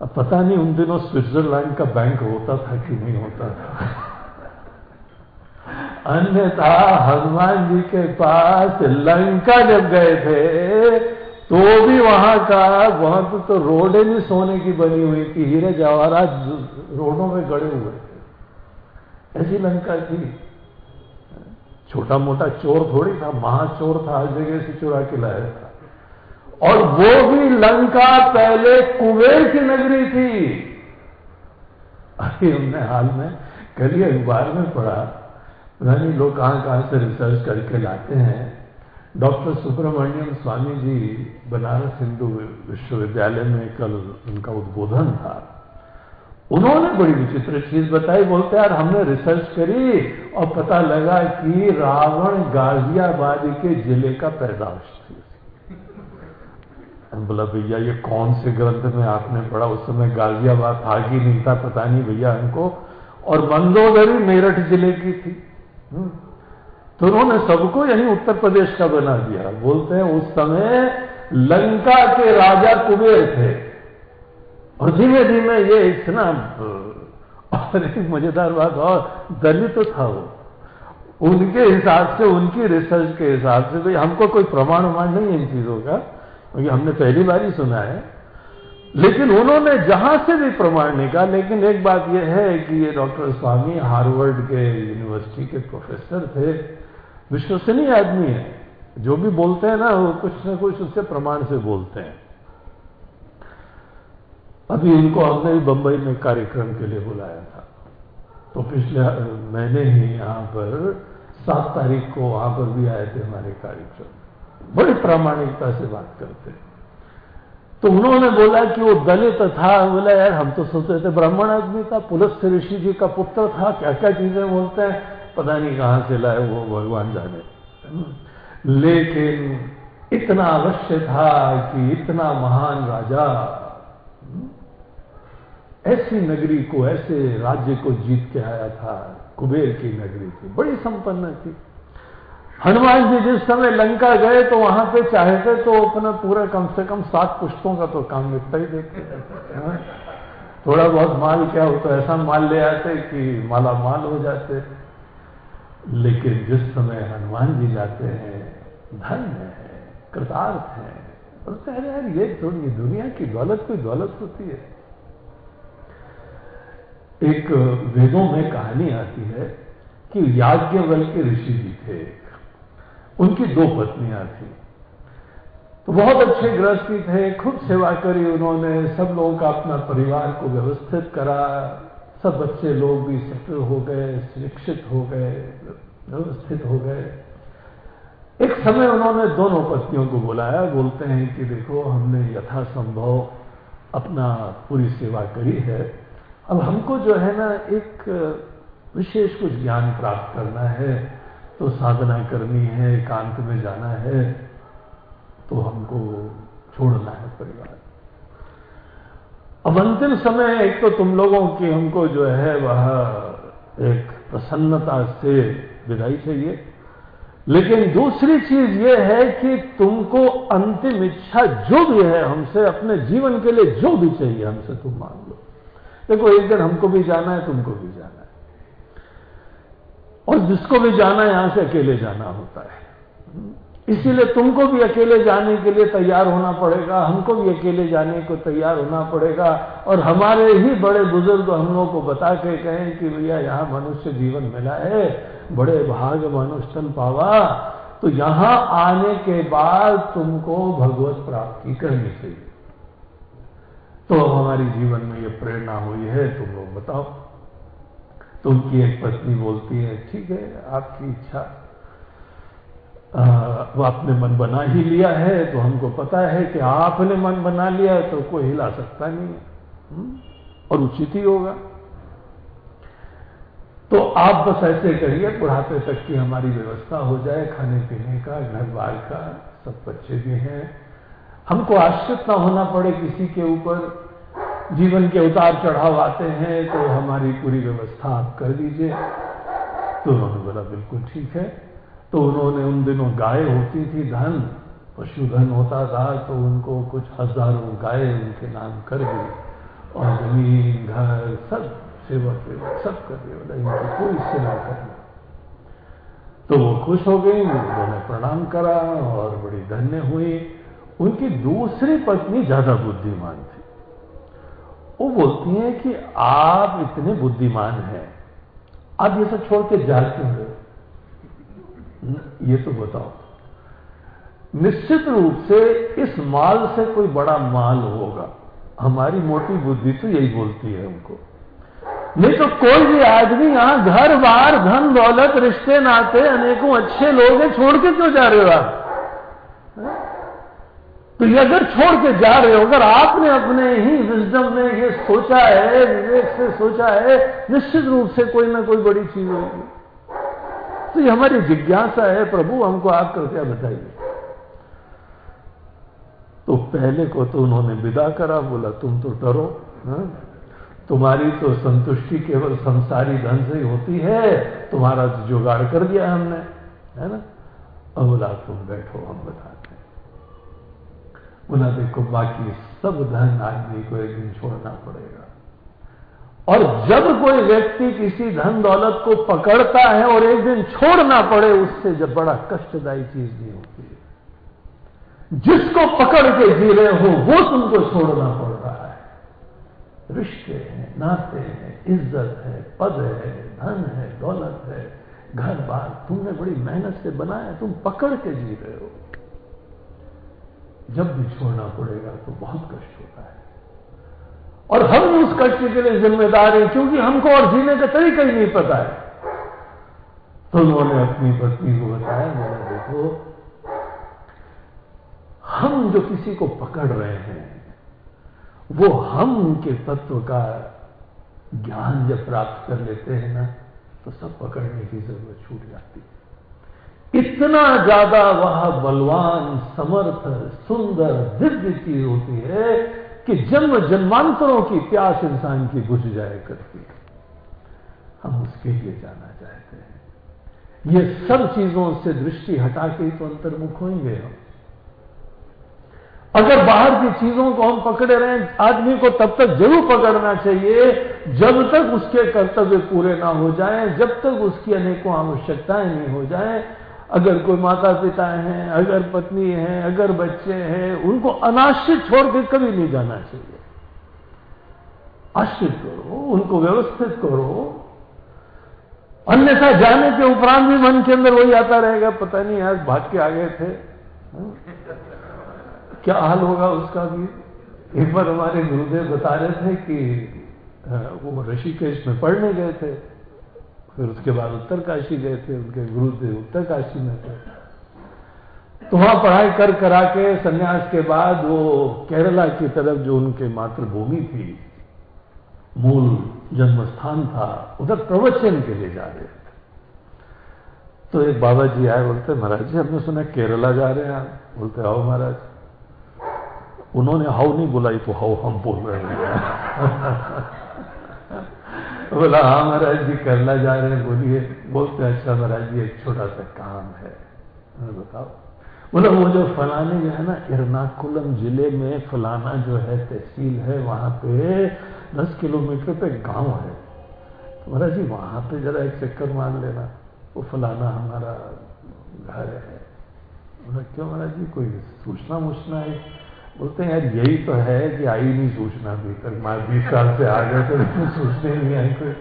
अब पता नहीं उन दिनों स्विट्जरलैंड का बैंक होता था कि नहीं होता था। अन्यथा हनुमान जी के पास लंका जब गए थे तो भी वहाँ का वहाँ तो, तो रोडें भी सोने की बनी हुई थी हीरे जवाहरात रोडों में गड़े हुए थे। ऐसी लंका थी। छोटा मोटा चोर थोड़ी था महाचोर था हर जगह से चुरा के लाया था। और वो भी लंका पहले कुबेर की नगरी थी। अभी हमने हाल में कल अखबार में पढ़ा यानी लोग कहाँ कहाँ से रिसर्च करके लाते हैं। डॉक्टर सुब्रमण्यम स्वामी जी बनारस हिंदू विश्वविद्यालय में कल उनका उद्बोधन था। उन्होंने बड़ी विचित्र चीज़ बताई, बोलते यार, हमने रिसर्च करी और पता लगा कि रावण गाजियाबाद के ज़िले का पैदाश थी। बोला, भैया, ये कौन से ग्रंथ में आपने पढ़ा? उस समय गाजियाबाद था कि नहीं था, पता नहीं भैया हमको। और मंदोदरी मेरठ ज़िले की थी। हम्म। तो उन्होंने सबको यही उत्तर प्रदेश का बना दिया। बोलते हैं, उस समय लंका के राजा कुबेर थे। और धीमे धीमे ये इतना और एक मज़ेदार बात, और दलित तो था वो। उनके हिसाब से, उनकी रिसर्च के हिसाब से भाई हमको कोई प्रमाण उमाण नहीं इन चीज़ों का। क्योंकि हमने पहली बार ही सुना है। लेकिन उन्होंने जहाँ से भी प्रमाण निकाला, लेकिन एक बात यह है कि ये डॉक्टर स्वामी हार्वर्ड के यूनिवर्सिटी के प्रोफेसर थे। विश्वसनीय आदमी है। जो भी बोलते हैं ना, वो कुछ ना कुछ उससे प्रमाण से बोलते हैं। अभी इनको हमने भी बंबई में कार्यक्रम के लिए बुलाया था। तो पिछले महीने ही यहाँ पर सात तारीख को वहाँ पर भी आए थे हमारे कार्यक्रम बड़ी प्रामाणिकता से बात करते तो उन्होंने बोला कि वो दलित था, बोला, यार, हम तो सोचते थे ब्राह्मण आदमी था पुलस ऋषि जी का पुत्र था क्या क्या चीज़ें बोलते हैं, पता नहीं कहाँ से लाए वो भगवान जाने। लेकिन इतना अवश्य था कि इतना महान राजा, ऐसी नगरी को, ऐसे राज्य को जीत के आया था, कुबेर की नगरी थी, बड़ी संपन्न थी। हनुमान जी जिस समय लंका गए तो वहाँ पे चाहते तो अपना पूरा कम से कम सात पुष्पों का तो काम निपटा ही देते। हाँ? थोड़ा बहुत माल क्या हो तो ऐसा माल ले आते कि माला माल हो जाते। लेकिन जिस समय हनुमान जी जाते हैं धन्य है, कृतार्थ है और कह रहे यार, ये थोड़ी दुनिया की दौलत कोई दौलत होती है। एक वेदों में कहानी आती है कि याज्ञवल के ऋषि जी थे। उनकी दो पत्नियाँ थी। तो बहुत अच्छे गृहस्थी थे खुद सेवा करी उन्होंने, सब लोगों का अपना परिवार को व्यवस्थित करा, सब बच्चे लोग भी सेटल हो गए शिक्षित हो गए, व्यवस्थित हो गए। एक समय उन्होंने दोनों पत्नियों को बुलाया, बोलते हैं कि देखो, हमने यथासंभव अपना पूरी सेवा करी है। अब हमको जो है ना, एक विशेष कुछ ज्ञान प्राप्त करना है। तो साधना करनी है, एकांत में जाना है तो हमको छोड़ना है परिवार। अब अंतिम समय एक तो तुम लोगों की हमको जो है वह एक प्रसन्नता से विदाई चाहिए। लेकिन दूसरी चीज़ यह है कि तुमको अंतिम इच्छा जो भी है हमसे, अपने जीवन के लिए जो भी चाहिए हमसे तुम मांग लो। देखो, एक दिन हमको भी जाना है, तुमको भी जाना है। और जिसको भी जाना यहाँ से अकेले जाना होता है। इसीलिए तुमको भी अकेले जाने के लिए तैयार होना पड़ेगा, हमको भी अकेले जाने को तैयार होना पड़ेगा, और हमारे ही बड़े बुज़ुर्ग हम लोगों को बता के कहें कि भैया, यहाँ मनुष्य जीवन मिला है, बड़े भाग मनुष्य पावा तो यहाँ आने के बाद तुमको भगवत प्राप्ति करनी चाहिए। तो हमारी जीवन में ये प्रेरणा हुई है, तुम लोग बताओ। तो उनकी एक पत्नी बोलती है, ठीक है, आपकी इच्छा वो आपने मन बना ही लिया है तो हमको पता है कि आपने मन बना लिया है तो कोई हिला सकता नहीं है। हम्म? और उचित ही होगा। तो आप बस ऐसे करिए बुढ़ापे तक की हमारी व्यवस्था हो जाए, खाने पीने का, घर बार का, सब बच्चे भी हैं। हमको आश्रित ना होना पड़े किसी के ऊपर। जीवन के उतार चढ़ाव आते हैं तो हमारी पूरी व्यवस्था आप कर दीजिए तो उन्होंने बोला, बिल्कुल ठीक है। तो उन्होंने उन दिनों गाय होती थी, धन, पशुधन होता था तो उनको कुछ हज़ारों गाय उनके नाम कर दी। और ज़मीन, घर, सब सेवक वेवक सब कर दिए बोला, इनकी कोई सेवा करना तो वो खुश हो गई, उन्होंने प्रणाम करा और बड़ी धन्य हुई। उनकी दूसरी पत्नी ज़्यादा बुद्धिमान थी। वो बोलती हैं कि आप इतने बुद्धिमान हैं। आप ये सब छोड़ के जा क्यों ये तो बताओ। निश्चित रूप से इस माल से कोई बड़ा माल होगा। हमारी मोटी बुद्धि तो यही बोलती है उनको। नहीं तो कोई भी आदमी यहाँ घर, बार, धन, दौलत, रिश्ते, नाते, अनेकों अच्छे लोग हैं, छोड़ के क्यों जा रहे हो आप? तो ये अगर छोड़ के जा रहे हो, अगर आपने अपने ही विजडम में ये सोचा है, विवेक से सोचा है, निश्चित रूप से कोई ना कोई बड़ी चीज़ होगी। तो ये हमारी जिज्ञासा है, प्रभु, हमको आप कृपया बताइए। तो पहले को तो उन्होंने विदा करा, बोला, तुम तो डरो तुम्हारी तो संतुष्टि केवल संसारी धन से ही होती है, तुम्हारा तो जुगाड़ कर दिया हमने, है ना? अब बोला, तुम बैठो, हम बताते हैं बोला देखो, बाकी सब धन आदमी को एक दिन छोड़ना पड़ेगा। और जब कोई व्यक्ति किसी धन दौलत को पकड़ता है और एक दिन छोड़ना पड़े, उससे जब बड़ा कष्टदायी चीज़ नहीं होती है। जिसको पकड़ के जी रहे हो, वो तुमको छोड़ना पड़ रहा है। रिश्ते हैं, नाते हैं, इज़्ज़त है, पद है, धन है, दौलत है घर बार तुमने बड़ी मेहनत से बनाया, तुम पकड़ के जी रहे हो। जब भी छोड़ना पड़ेगा तो बहुत कष्ट होता है। और हम उस कष्ट के लिए जिम्मेदार हैं, क्योंकि हमको और जीने का तरीका ही नहीं पता है। तो उन्होंने अपनी पत्नी को बताया, मैंने देखो, हम जो किसी को पकड़ रहे हैं, वो हम के तत्व का ज्ञान जब प्राप्त कर लेते हैं ना तो सब पकड़ने की ज़रूरत छूट जाती है। इतना ज़्यादा वह बलवान समर्थ सुंदर दिव्य चीज़ होती है कि जन्म जन्मांतरों की प्यास इंसान की बुझ जाए करती है। हम उसके लिए जाना चाहते हैं। ये सब चीज़ों से दृष्टि हटा के ही तो अंतर्मुख होंगे हम। अगर बाहर की चीज़ों को हम पकड़े रहे आदमी को तब तक ज़रूर पकड़ना चाहिए जब तक उसके कर्तव्य पूरे ना हो जाएँ, जब तक उसकी अनेकों आवश्यकताएँ नहीं हो जाएँ, अगर कोई माता पिता हैं, अगर पत्नी है, अगर बच्चे हैं, उनको अनाश्रित छोड़ के कभी नहीं जाना चाहिए। आश्रित करो, उनको व्यवस्थित करो। अन्यथा जाने के उपरांत भी मन के अंदर वही आता रहेगा, पता नहीं यार भाग के आ गए थे। क्या हाल होगा उसका भी? एक बार हमारे गुरुदेव बता रहे थे कि वो ऋषिकेश में पढ़ने गए थे। फिर उसके बाद उत्तरकाशी गए थे, उनके गुरुदेव उत्तरकाशी में थे। तो वहाँ पढ़ाई कर करा के संन्यास के बाद वो केरला की तरफ़ जो उनके मातृभूमि थी, मूल जन्म स्थान था, उधर प्रवचन के लिए जा रहे थे। तो एक बाबा जी आए, बोलते, महाराज जी, हमने सुना केरला जा रहे हैं बोलते, आओ महाराज। उन्होंने हाउ नहीं बुलाई तो हाउ हम बोल रहे हैं। बोला हाँ महाराज जी केरला जा रहे हैं, बोलिए बोलते अच्छा महाराज जी, एक छोटा सा काम है। बताओ। बोला, वो जो फलाने जो है ना, एर्नाकुलम ज़िले में फलाना जो है, तहसील है, वहाँ पे दस किलोमीटर पे गाँव है। तो महाराज जी, वहाँ पे जरा एक चक्कर मार लेना, वो फलाना हमारा घर है। बोला, क्यों महाराज जी, कोई सूचना वूचना है? बोलते हैं, यार, यही तो है कि आई नहीं सूचना तक। मैं बीस साल से आ गए तो सूचने नहीं आई कोई।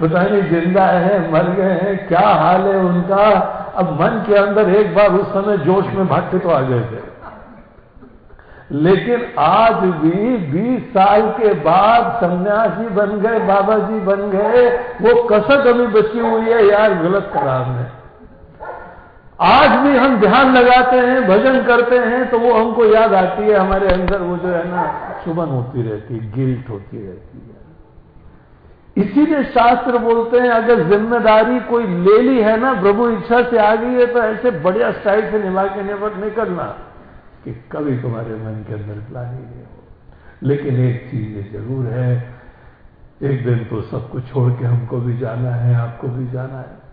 पता नहीं, ज़िंदा है, मर गए हैं, क्या हाल है उनका? अब मन के अंदर एक बार उस समय जोश में भागते तो आ गए थे। लेकिन आज भी 20 साल के बाद सन्यासी बन गए बाबा जी बन गए, वो कसक अभी बची हुई है, यार, गलत करार में आज भी हम ध्यान लगाते हैं, भजन करते हैं तो वो हमको याद आती है, हमारे अंदर वो जो है ना सुबन होती रहती है, गिल्ट होती रहती है। इसीलिए शास्त्र बोलते हैं, अगर ज़िम्मेदारी कोई ले ली है ना, प्रभु इच्छा से आ गई है तो ऐसे बढ़िया स्टाइल से निभा के निपट नहीं करना कि कभी तुम्हारे मन के अंदर प्लानी नहीं हो। लेकिन एक चीज़ ये ज़रूर है, एक दिन तो सब कुछ छोड़ के हमको भी जाना है, आपको भी जाना है।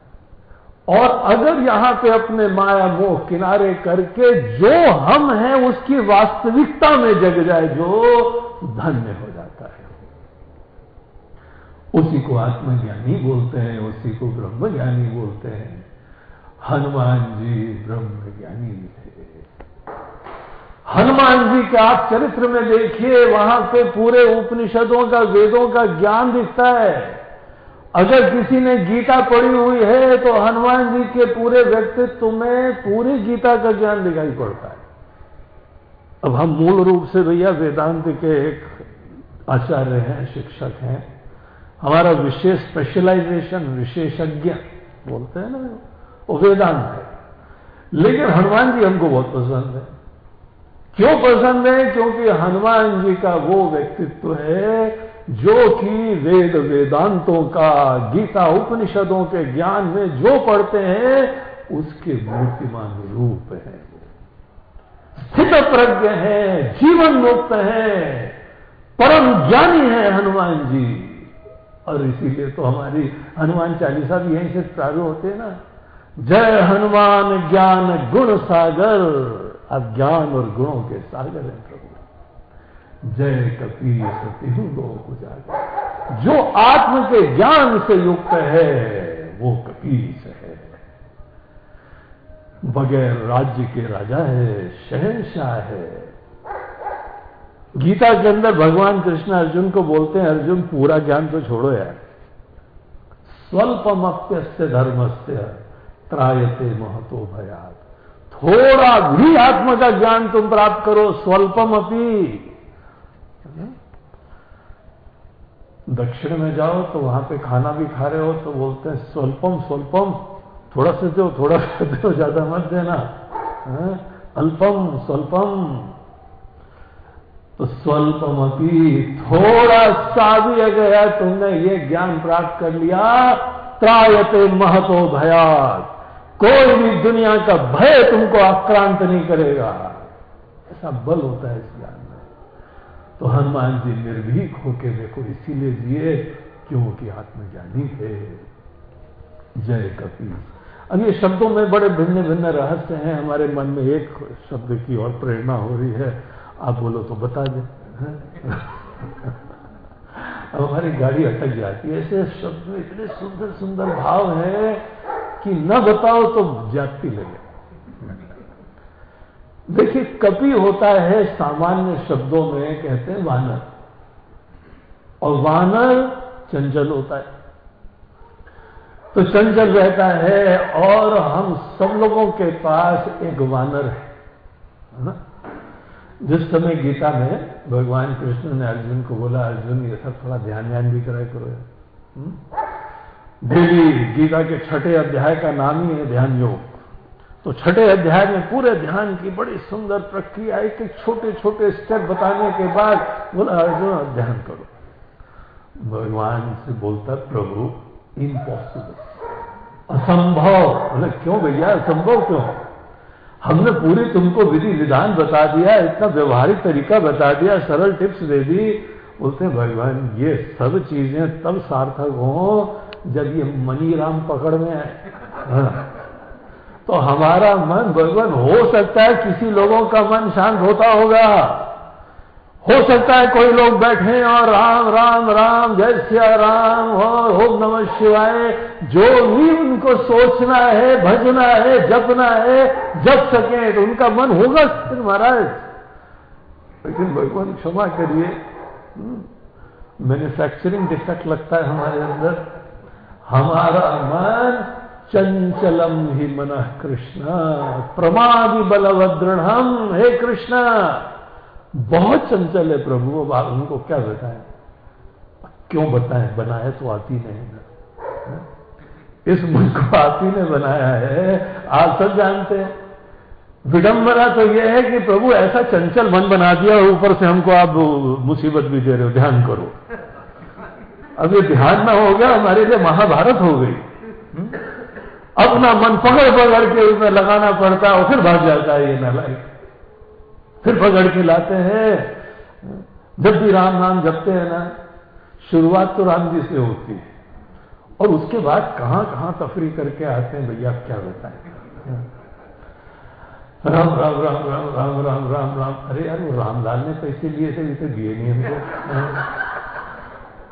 और अगर यहाँ पे अपने माया मोह किनारे करके जो हम हैं उसकी वास्तविकता में जग जाए, जो धन्य हो जाता है। उसी को आत्मज्ञानी बोलते हैं, उसी को ब्रह्म ज्ञानी बोलते हैं। हनुमान जी ब्रह्म ज्ञानी थे। हनुमान जी के आप चरित्र में देखिए, वहाँ पे पूरे उपनिषदों का, वेदों का ज्ञान दिखता है। अगर किसी ने गीता पढ़ी हुई है तो हनुमान जी के पूरे व्यक्तित्व में पूरी गीता का ज्ञान दिखाई पड़ता है। अब हम मूल रूप से भैया वेदांत के एक आचार्य हैं, शिक्षक हैं। हमारा विशेष स्पेशलाइजेशन विशेषज्ञ बोलते हैं ना वो वेदांत है। लेकिन हनुमान जी हमको बहुत पसंद है। क्यों पसंद है? क्योंकि हनुमान जी का वो व्यक्तित्व है जो कि वेद वेदांतों का, गीता उपनिषदों के ज्ञान में जो पढ़ते हैं, उसके मूर्तिमान रूप है स्थित प्रज्ञ है, जीवन मुक्त है, परम ज्ञानी है हनुमान जी। और इसीलिए तो हमारी हनुमान चालीसा भी यहीं से प्रारंभ होते हैं ना। जय हनुमान ज्ञान गुण सागर, अब ज्ञान और गुणों के सागर हैं जय कपी सती लोग जागर जो आत्म के ज्ञान से युक्त है, वो कपीस है। बगैर राज्य के राजा है, शहनशाह है। गीता के अंदर भगवान कृष्ण अर्जुन को बोलते हैं, अर्जुन, पूरा ज्ञान तो छोड़ो यार। स्वल्पमप्यस्य धर्मस्य त्रायते महतो भयात। थोड़ा भी आत्मा का ज्ञान तुम प्राप्त करो स्वल्पम अपी दक्षिण में जाओ तो वहाँ पे खाना भी खा रहे हो तो बोलते हैं, स्वल्पम स्वल्पम, थोड़ा से दो, थोड़ा से दो, ज़्यादा मत देना। अल्पम, स्वल्पम। तो स्वल्पमपी थोड़ा सा भी अगर तुमने ये ज्ञान प्राप्त कर लिया, त्रायते महतो भयात। कोई भी दुनिया का भय तुमको आक्रांत नहीं करेगा। ऐसा बल होता है तो हनुमान जी निर्भीक होके देखो, इसीलिए जिए क्योंकि आत्मज्ञानी थे। जय कपी अब ये शब्दों में बड़े भिन्न भिन्न रहस्य हैं। हमारे मन में एक शब्द की और प्रेरणा हो रही है। आप बोलो तो बता दे। अब हमारी गाड़ी अटक जाती है। ऐसे शब्द में इतने सुंदर सुंदर भाव है कि न बताओ तो जाती लगे। देखिए, कपि होता है सामान्य शब्दों में, कहते हैं वानर। और वानर चंचल होता है। तो चंचल रहता है और हम सब लोगों के पास एक वानर है ना? जिस समय गीता में भगवान कृष्ण ने अर्जुन को बोला, अर्जुन, ये सब थोड़ा ध्यान ध्यान भी कराए करो हम्म? गीता के छठे अध्याय का नाम ही है ध्यान योग। तो छठे अध्याय में पूरे ध्यान की बड़ी सुंदर प्रक्रिया, एक एक छोटे छोटे स्टेप बताने के बाद बोला, अर्जुन ध्यान करो। भगवान से बोलता, प्रभु इम्पॉसिबल असंभव। बोले, क्यों भैया, असंभव क्यों? हमने पूरी तुमको विधि विधान बता दिया, इतना व्यवहारिक तरीका बता दिया, सरल टिप्स दे दी। बोलते, भगवान, ये सब चीज़ें तब सार्थक हो जब ये मनी राम पकड़ में आए। हाँ। तो हमारा मन भगवान हो सकता है किसी लोगों का मन शांत होता होगा। हो सकता है कोई लोग बैठे और राम राम राम जय सिया राम और ओम नमः शिवाय जो भी उनको सोचना है भजना है जपना है जप सके तो उनका मन होगा महाराज। लेकिन भगवान क्षमा करिए। मैन्युफैक्चरिंग हम्म, डिफेक्ट लगता है हमारे अंदर। हमारा मन चंचलम ही मन कृष्ण। प्रमादि बलवदृढ़ हे कृष्ण। बहुत चंचल है प्रभु, अब उनको क्या बताएँ? क्यों बताएँ? बनाया तो आती नहीं ना। इस मन को आती ने बनाया है। आप सब जानते हैं। विडंबना तो यह है कि प्रभु ऐसा चंचल मन बना दिया ऊपर से हमको आप मुसीबत भी दे रहे हो। ध्यान करो। अब ये ध्यान ना हो गया, हमारे लिए महाभारत हो गई। अपना मन पकड़ पकड़ के उसमें लगाना पड़ता है और फिर भाग जाता है ये नालायक। फिर पकड़ के लाते हैं। जब भी राम नाम जपते हैं ना, शुरुआत तो राम जी से होती है। और उसके बाद कहाँ कहाँ तफरी करके आते हैं, भैया, क्या बताएँ? राम राम राम राम राम राम राम राम। अरे यार, वो रामलाल ने पैसे लिए थे इसे दिए नहीं हमको।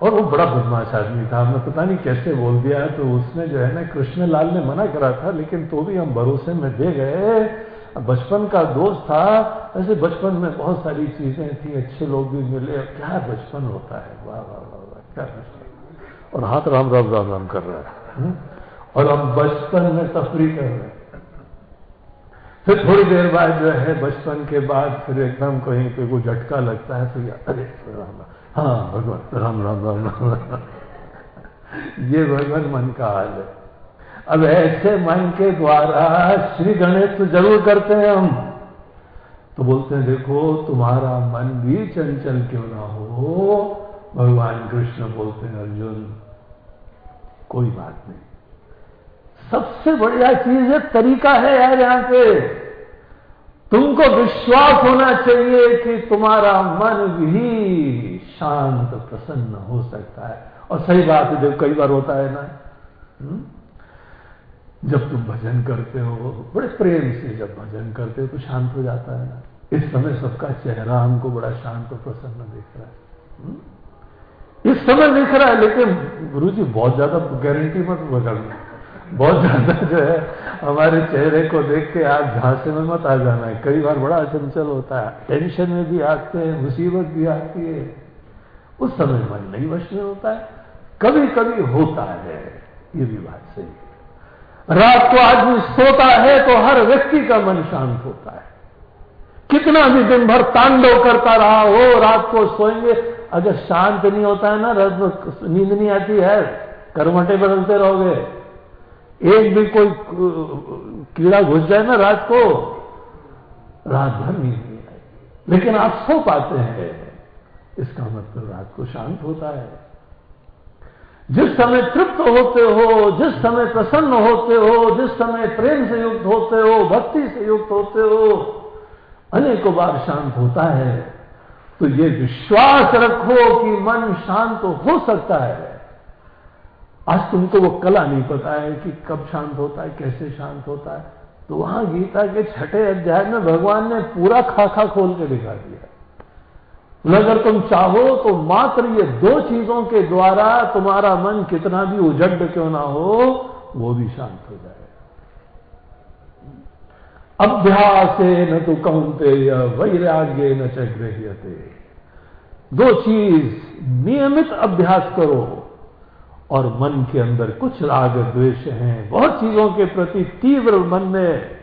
और वो बड़ा बदमाश आदमी था। हमने पता नहीं कैसे बोल दिया तो उसने जो है ना कृष्ण लाल ने मना करा था, लेकिन तो भी हम भरोसे में दे गए। बचपन का दोस्त था। ऐसे बचपन में बहुत सारी चीज़ें थी, अच्छे लोग भी मिले। क्या बचपन होता है? वाह वाह वाह वाह, क्या बचपन। और हाथ राम राम राम राम कर रहा है। हम्म? और हम बचपन में तफरी कर रहे फिर थोड़ी देर बाद जो है बचपन के बाद फिर एकदम कहीं पे कोई झटका लगता है तो या, अरे राम। हाँ भगवान, राम राम राम राम ये भगवान मन का हाल है। अब ऐसे मन के द्वारा श्री गणेश तो ज़रूर करते हैं हम। तो बोलते हैं, देखो, तुम्हारा मन भी चंचल क्यों ना हो? भगवान कृष्ण बोलते हैं, अर्जुन, कोई बात नहीं। सबसे बढ़िया चीज़ है, तरीका है यार यहाँ पे। तुमको विश्वास होना चाहिए कि तुम्हारा मन भी शांत प्रसन्न हो सकता है और सही बात है देखो कई बार होता है ना? हम्म? जब तुम भजन करते हो, बड़े प्रेम से जब भजन करते हो तो शांत हो जाता है ना इस समय सबका चेहरा हमको बड़ा शांत और प्रसन्न दिख रहा है हम्म? इस समय दिख रहा है, लेकिन गुरु जी बहुत ज़्यादा गारंटी मत बदलना बहुत ज़्यादा जो है, हमारे चेहरे को देख के आप झांसे में मत आ जाना है कई बार बड़ा चंचल होता है टेंशन में भी आते हैं, मुसीबत भी आती है उस समय मन नहीं वश में होता है। कभी कभी होता है, ये भी बात सही है। रात को आदमी सोता है तो हर व्यक्ति का मन शांत होता है। कितना भी दिन भर तांडव करता रहा हो, रात को सोएँगे, अगर शांत नहीं होता है ना, रात में नींद नहीं आती है करमटे बदलते रहोगे। एक भी कोई कीड़ा घुस जाए ना रात को, रात भर नींद नहीं आएगी। लेकिन आप सो पाते हैं। इसका मतलब रात को शांत होता है। जिस समय तृप्त होते हो, जिस समय प्रसन्न होते हो, जिस समय प्रेम से युक्त होते हो, भक्ति से युक्त होते हो, अनेकों बार शांत होता है। तो ये विश्वास रखो कि मन शांत हो सकता है। आज तुमको वो कला नहीं पता है कि कब शांत होता है, कैसे शांत होता है। तो वहाँ गीता के छठे अध्याय में भगवान ने पूरा खाखा खोल के दिखा दिया। अगर तुम चाहो तो मात्र ये दो चीज़ों के द्वारा तुम्हारा मन कितना भी उजड क्यों ना हो, वो भी शांत हो जाए। अभ्यास न तो कहते वैराग्य न चग्रहते दो चीज़ नियमित अभ्यास करो और मन के अंदर कुछ राग द्वेष हैं। बहुत चीज़ों के प्रति तीव्र मन में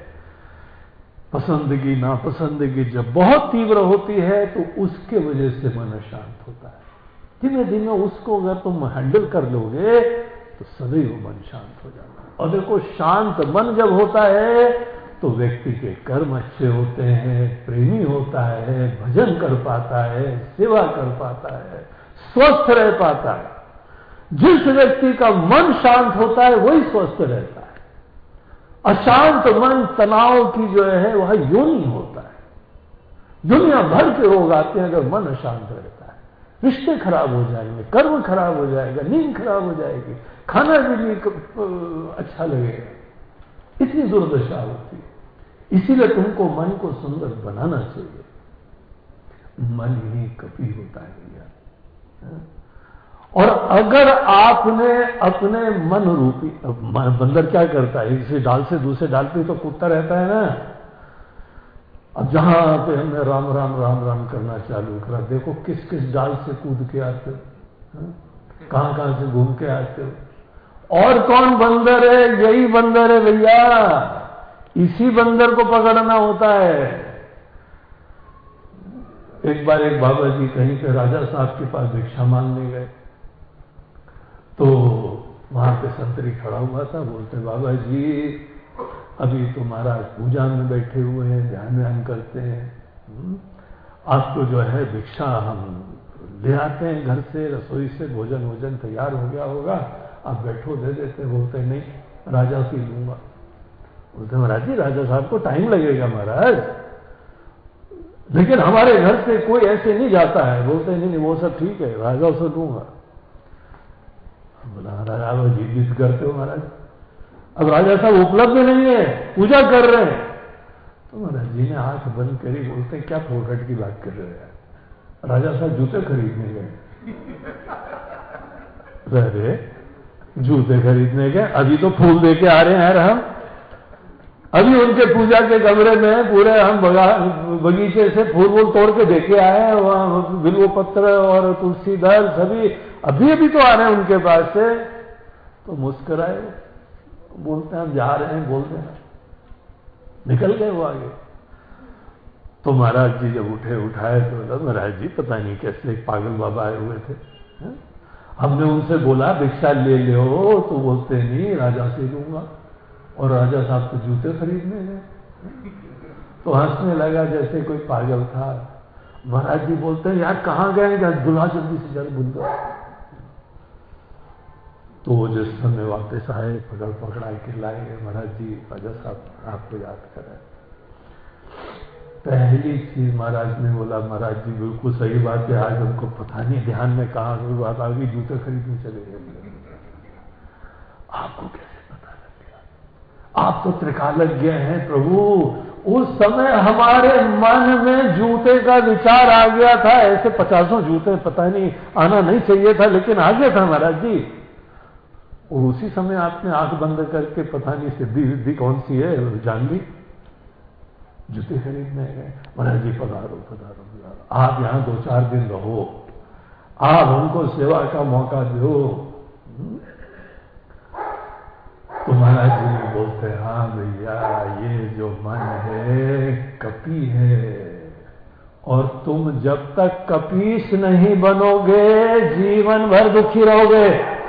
पसंदगी, नापसंदगी जब बहुत तीव्र होती है तो उसके वजह से मन शांत होता है। धीमे धीमे उसको अगर तुम हैंडल कर लोगे तो सदैव मन शांत हो जाता है। और देखो, शांत मन जब होता है तो व्यक्ति के कर्म अच्छे होते हैं, प्रेमी होता है, भजन कर पाता है, सेवा कर पाता है, स्वस्थ रह पाता है। जिस व्यक्ति का मन शांत होता है, वही स्वस्थ रहता है। अशांत मन तनाव की जो है, वह योनि होता है। दुनिया भर के रोग आते हैं, अगर मन अशांत रहता है। रिश्ते खराब हो जाएँगे, कर्म खराब हो जाएगा, नींद खराब हो जाएगी, खाना भी नहीं अच्छा लगेगा। इतनी दुर्दशा होती है। इसीलिए तुमको मन को सुंदर बनाना चाहिए। मन ही कपी होता है। भैया और अगर आपने अपने मन रूपी बंदर क्या करता है? इसी डाल से दूसरे डाल पे तो कूदता रहता है ना? अब जहाँ पे हमने राम राम राम राम करना चालू करा, देखो किस किस डाल से कूद के आते हो? कहाँ कहाँ से घूम के आते हो? और कौन बंदर है? यही बंदर है भैया। इसी बंदर को पकड़ना होता है। एक बार एक बाबा जी कहीं पे राजा साहब के पास भिक्षा मांगने गए। तो वहाँ पे संतरी खड़ा हुआ था बोलते बाबा जी अभी तो महाराज पूजा में बैठे हुए हैं ध्यान ध्यान करते हैं। हम्म, आपको जो है भिक्षा हम ले आते हैं घर से रसोई से भोजन वोजन तैयार हो गया होगा आप बैठो दे देते बोलते नहीं राजा से लूँगा। बोलते महाराज जी राजा साहब को टाइम लगेगा महाराज। लेकिन हमारे घर से कोई ऐसे नहीं जाता है। बोलते नहीं नहीं वो सब ठीक है राजा से लूँगा बोला राजा आप करते हो महाराज। अब राजा साहब उपलब्ध नहीं है, पूजा कर रहे हैं। तो महाराज जी ने आँख बंद करी, बोलते क्या फोकट की बात कर रहे हैं राजा साहब जूते खरीदने गए। अरे, जूते खरीदने गए। अभी तो फूल दे के आ रहे हैं, यार हम। अभी उनके पूजा के कमरे में पूरे हम बगीचे से फूल वूल तोड़ के देके आए हैं। वहाँ बिल्व पत्र और तुलसी दल सभी अभी अभी तो आ रहे हैं उनके पास से तो मुस्कराए बोलते हैं, हम जा रहे हैं, बोलते हैं। निकल गए वो आगे। तो महाराज जी जब उठे, उठाए तो बोला, महाराज जी, पता नहीं कैसे पागल बाबा आए हुए थे, है? हमने उनसे बोला, भिक्षा ले लो। तो बोलते, नहीं, राजा से लूँगा और राजा साहब को जूते खरीदने गए तो हंसने लगा जैसे कोई पागल था। महाराज जी बोलते हैं यार, कहाँ गए जल्दी से जल्द बुल तो वो जिस समय वापस आए पकड़ पकड़ा के लाए महाराज जी, राजा साहब, आपको याद करें पहली चीज़ महाराज ने बोला, महाराज जी, बिल्कुल सही बात है, आज हमको पता नहीं, ध्यान में कहा कोई बात आ गई, जूते खरीदने चले गए। आपको कैसे पता लग गया? आप तो त्रिकालज्ञ हैं प्रभु। उस समय हमारे मन में जूते का विचार आ गया था, ऐसे पचासों जूते, पता नहीं, आना नहीं चाहिए था, लेकिन आ गया था महाराज जी। और उसी समय आपने आँख बंद करके पता नहीं सिद्धि विद्धि कौन सी है जान ली जूते खरीदने गए महाराज जी, पधारो पधारो पधारो। आप यहाँ दो चार दिन रहो। आप हमको सेवा का मौका दो। तो महाराज जी बोलते हाँ भैया, ये जो मन है, कपी है। और तुम जब तक कपीस नहीं बनोगे, जीवन भर दुखी रहोगे।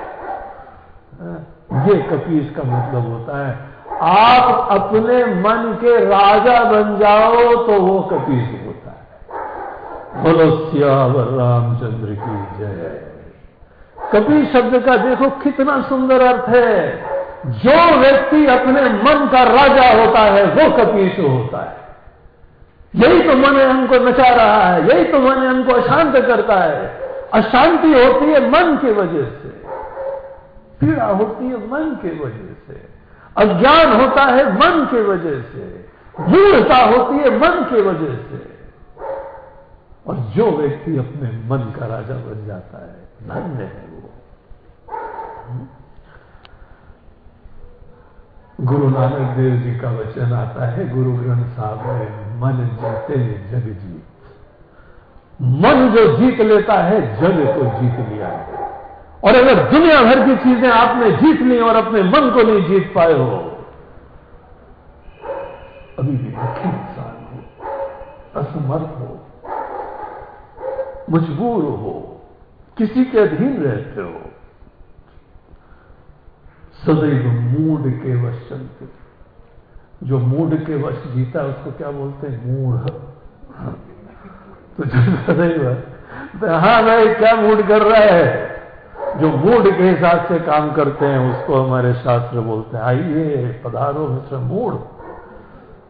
ये कपीस का मतलब होता है। आप अपने मन के राजा बन जाओ तो वो कपीस होता है। बोलो, सियावर रामचंद्र की जय। कपी शब्द का देखो कितना सुंदर अर्थ है। जो व्यक्ति अपने मन का राजा होता है, वो कपीस होता है। यही तो मन हमको नचा रहा है, यही तो मन हमको अशांत करता है। अशांति होती है मन की वजह से। पीड़ा होती है मन के वजह से। अज्ञान होता है मन के वजह से। मूर्ता होती है मन के वजह से। और जो व्यक्ति अपने मन का राजा बन जाता है, धन्य है वो। गुरु नानक देव जी का वचन आता है, गुरु ग्रंथ साहब में मन जीते जग जीत। मन जो जीत लेता है, जग को जीत लिया है। और अगर दुनिया भर की चीज़ें आपने जीत ली और अपने मन को नहीं जीत पाए हो, अभी भी दुखी इंसान हो, असमर्थ हो, मजबूर हो, किसी के अधीन रहते हो, सदैव मूड के वश चलते जो मूड के वश जीता उसको क्या बोलते हैं? मूड तो जो सदैव हाँ भाई क्या मूड कर रहा है? जो मूड के हिसाब से काम करते हैं, उसको हमारे शास्त्र बोलते हैं। आइए, पधारो मिश्र मूड।